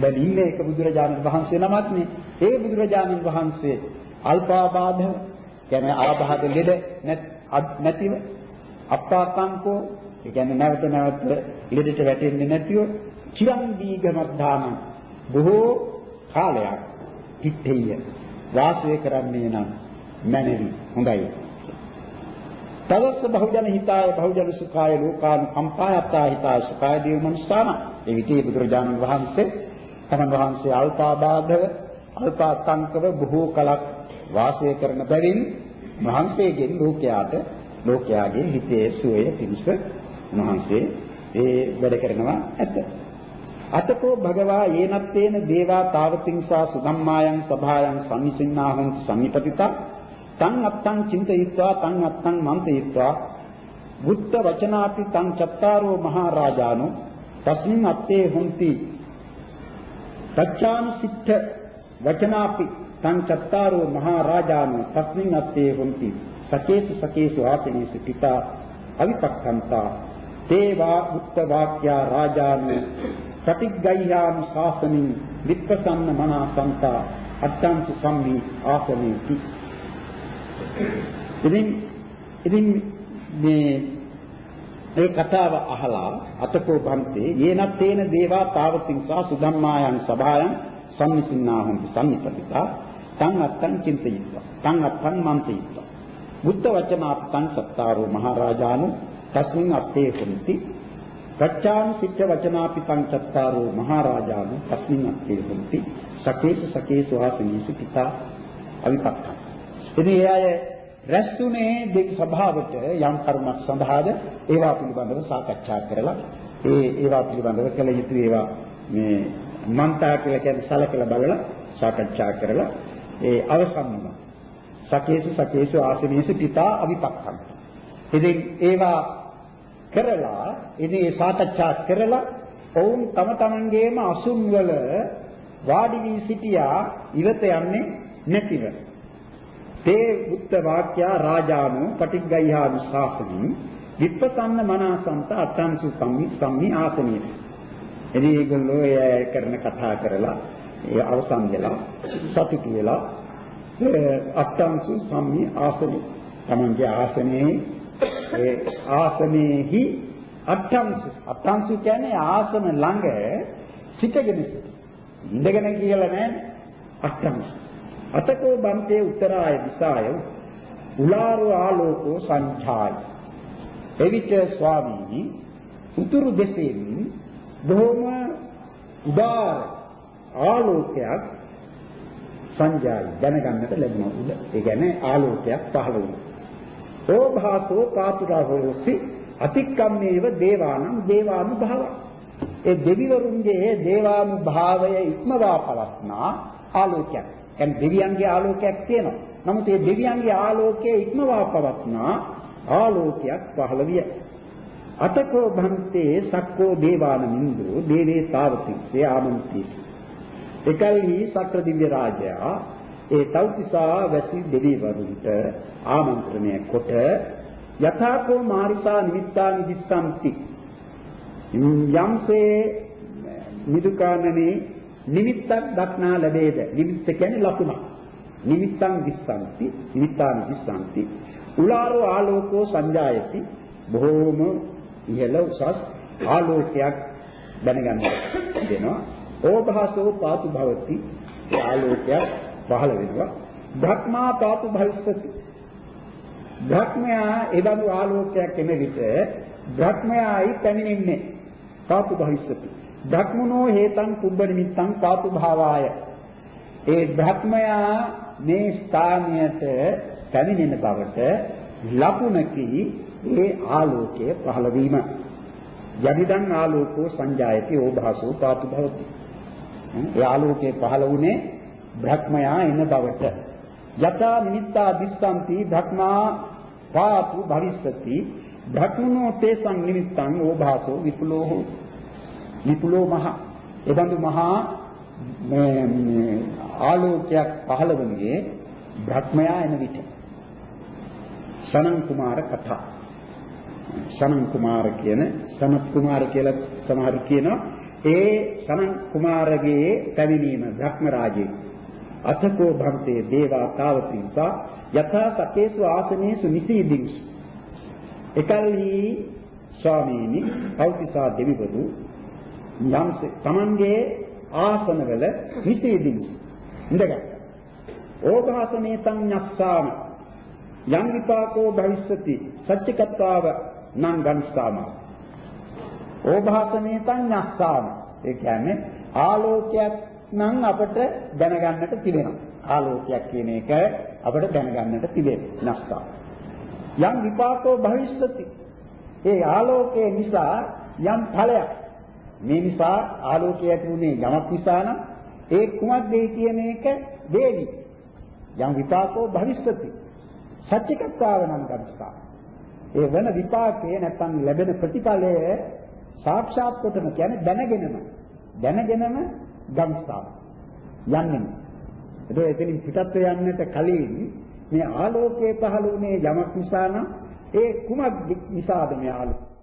දැන් ඉන්නේ එක බුදුරජාණන් වහන්සේ නමක් නේ. ඒ බුදුරජාණන් වහන්සේ අල්පාබාධ කියන්නේ ආබාධ ලෙඩ නැතිව අප්පාතංකෝ ඒ කියන්නේ නැවත නැවත ලෙඩට වැටෙන්නේ නැතිව චිරං දීඝමද්ධාන බොහෝ කාලයක් කිට්ඨෙය වාසය කරන්නේ නම් මැනවි. හොඳයි. තවස්ස බහුජන හිතාය බහුජන සුඛාය ලෝකාන කම්පායත්තා හිතාය සුඛාය දේව මනුස්සාන ඒ විදිහේ බුදුරජාණන් වහන්සේ තමන් වහන්සේ අල්පාබාධව අල්පාතංකව බොහෝ කලක් වාසය කරන බැවින් මහන්සේගෙන් ලෝකයාට ලෝකයාගේ හිතේ සුවය පිණිස මහන්සේ ඒ වැඩ කරනවා ඇත. අතකෝ භගවා යේනත්තේන දේවා තාවතිංසා සුධම්මායන් සභායන් සම්නිසින්නාහං සම්නිපතිතා තං අත්තං චින්තයිත්වා තං අත්තං මන්තයිත්වා බුද්ධ වචනාපි තං චත්තාරෝ මහා රාජානෝ තස්මින් අත්තේ හුಂತಿ සච්ඡානුසිද්ධ වචනාපි තං චත්තාරෝ මහා රාජානෝ තස්මින් අත්තේ හොಂತಿ සකේසු සකේසු ආසනේසු පිතා අවිපක්ඛන්තා තේවා උත්ත වාක්‍යා රාජානෝ සටිග්ගය්‍යානු ශාසනින් විප්පසන්න මනා සන්තා අත්තංසු සම්මි ආසනේති. ඉතින් ඉතින් මේ ඒ කතාව අහලා අතකෝ බන්තේ යේනත් තේන දේවා තාවතිංසා සුධම්මායන් සභායන් සම්නිසින්නාහම් සම්නිපතිතා තං අත්තං චින්තයිත්වා. තං අත්තං මන්තයිත්වා. බුද්ධ වචනාත්තං සත්තාරෝ මහරජානු. තස්මින් අත්තේ හොಂತಿ ගච්ඡාමි සිච්ච වචනාපි තං සත්තාරෝ මහරජානු. තස්මින් අත්තේ හොಂತಿ සකේස සකේසු ආසනීසු පිතා අවිපක්ඛ ඉතින් ඒ අය රැස්ුනේ දෙවි සභාවට යම් කරුණක් සඳහාද ඒවා පිළිබඳව සාකච්ඡා කරලා ඒ ඒවා පිළිබඳව කළ යුතු ඒවා මේ මන්තා කියලා කියන සලකලා බලලා සාකච්ඡා කරලා ඒ අවසන් වුණා. සකේසු සකේසු ආසනේසු පිතා අවිපක්ඛම්. ඉතින් ඒවා කරලා ඉතින් ඒ සාකච්ඡා කරලා ඔවුන් තම තමන්ගේම අසුන් වල වාඩි වී සිටියා ඉවත යන්නේ නැතිව තේ උත්ත වාක්‍යා රාජානෝ පටිග්ගය්‍යානු ශාසනින් විප්පසන්න මනසන්ත අත්තංසු සම්මි සම්මි ආසනිය. එදී ඒගොල්ලෝ ඒ කරන කතා කරලා ඒ අවසන් වෙලා සතුටු වෙලා අත්තංසු සම්මි ආසනිය. තමන්ගේ ආසනයේ ඒ ආසනයේහි අත්තංසු. අත්තංසු කියන්නේ ආසන ළඟ සිටගෙන ඉඳගෙන කියලා නෑ. අත්තංසු. අතකෝ බන්තේ උත්තරාය දිසාය උලාරෝ ආලෝකෝ සංඛාය. එවිට ස්වාමීනි උතුරු දෙසින් බොහොම උදාර ආලෝකයක් සංජායි දැනගන්නට ලැබුණා උද ඒ කියන්නේ ආලෝකයක් පහළ වුණා ඕභාසෝ පාතුරා හොයසි අතික්කම්මේව දේවානම් දේවානුභාව ඒ දෙවිවරුන්ගේ දේවානුභාවය ඉක්මවා පවස්නා ආලෝකයක් කියන්නේ දෙවියන්ගේ ආලෝකයක් තියෙනවා. නමුත් මේ දෙවියන්ගේ ආලෝකයේ ඉක්මවා පවත්නා ආලෝකයක් පහළ විය. අතකෝ භන්තේ සක්කෝ දේවාන මින්දෝ දේවේ තාවතිස්සේ ආමන්ති. එකල්හි සක්‍ර දිව්‍ය රාජයා ඒ තෞතිසා වැසි දෙවිවරුන්ට ආමන්ත්‍රණය කොට යථාකෝ මාරිසා නිමිත්තා නිදිස්සන්ති යම්සේ නිදුකානනේ නිමිත්තක් දක්නා ලැබේද? නිමිත්ත කියන්නේ ලකුණක්. නිමිත්තං දිස්සන්ති නිමිත්තානි දිස්සන්ති උලාරෝ ආලෝකෝ සංජායති. බොහෝම ඉහළ උසස් ආලෝකයක් දැනගන්න දෙනවා. ඕභාසෝ පාතු භවති. ඒ ආලෝකයක් පහළ වෙනවා. ධක්මා පාතු භවිස්සති. ධක්මයා එබඳු ආලෝකයක් එන විට ධක්මයායි පැමිණෙන්නේ. පාතු භවිස්සති. ධක්මනෝ හේතං කුබ්බ නිමිත්තං පාතු භාවාය. ඒ ධක්මයා මේ ස්ථානයට පැමිණෙන බවට ලකුණකි ඒ ආලෝකය පහළ වීම. යදිදං ආලෝකෝ සංජායති ඕභාසෝ පාතු භවති. ඒ ආලෝකයේ පහළ වුණේ බ්‍රහ්මයා එන බවට. යතා නිමිත්තා දිස්සන්ති භක්මා පාතු භවිස්සති. භක්මනෝ තේසං නිමිත්තං ඕභාසෝ විපුලෝ හෝ විපුලෝ මහ. එබඳු මහා ආලෝකයක් පහළ වුණේ බ්‍රහ්මයා එන විට. සනන් කුමාර කතා. සනන් කුමාර කියන සනත් කුමාර කියලා සමහර කියනවා. ඒ සනන් කුමාරගේ පැමිණීම බ්‍රහ්ම රාජේ අතකෝ භන්තේ දේවා තාවතිසා යථා සකේසු ආසනේසු නිසීදින්ස්. එකල්හි ස්වාමීනි පෞතිසා දෙවිවරු යම්සේ තමන්ගේ ආසනවල නිසීදින්ස්. ඉඳගත්තා ඕභාසනේ සංඤස්සාම. යම් විපාකෝ භවිස්සති සත්‍යකත්වාව නම් ගන්සාම ඕභාසනේ සංඤස්සාම ඒ කියන්නේ ආලෝකයක් නම් අපට දැනගන්නට තිබෙනවා. ආලෝකයක් කියන එක අපට දැනගන්නට තිබෙනවා. නැස්සා යම් විපාකෝ භවිස්සති. ඒ ආලෝකයේ නිසා යම් ඵලයක්. මේ නිසා ආලෝකය ඇති වුණේ යමක් නිසා නම් ඒ කුමක්ද කියන එක වේවි යම් විපාකෝ භවිස්සති. සත්‍යකත්වාව නම් ගන්නවා ඒ වෙන විපාකයේ නැත්නම් ලැබෙන ප්‍රතිඵලය සාක්ෂාත් කොටම කියන්නේ දැනගෙනම. දැනගෙනම ගම්ස්ථාන යන්නේ. ඒක එතනින් පිටත් යන්නට කලින් මේ ආලෝකයේ පහළ වුණේ යමක් නිසා නම් ඒ කුමක් නිසාද මේ ආලෝකය?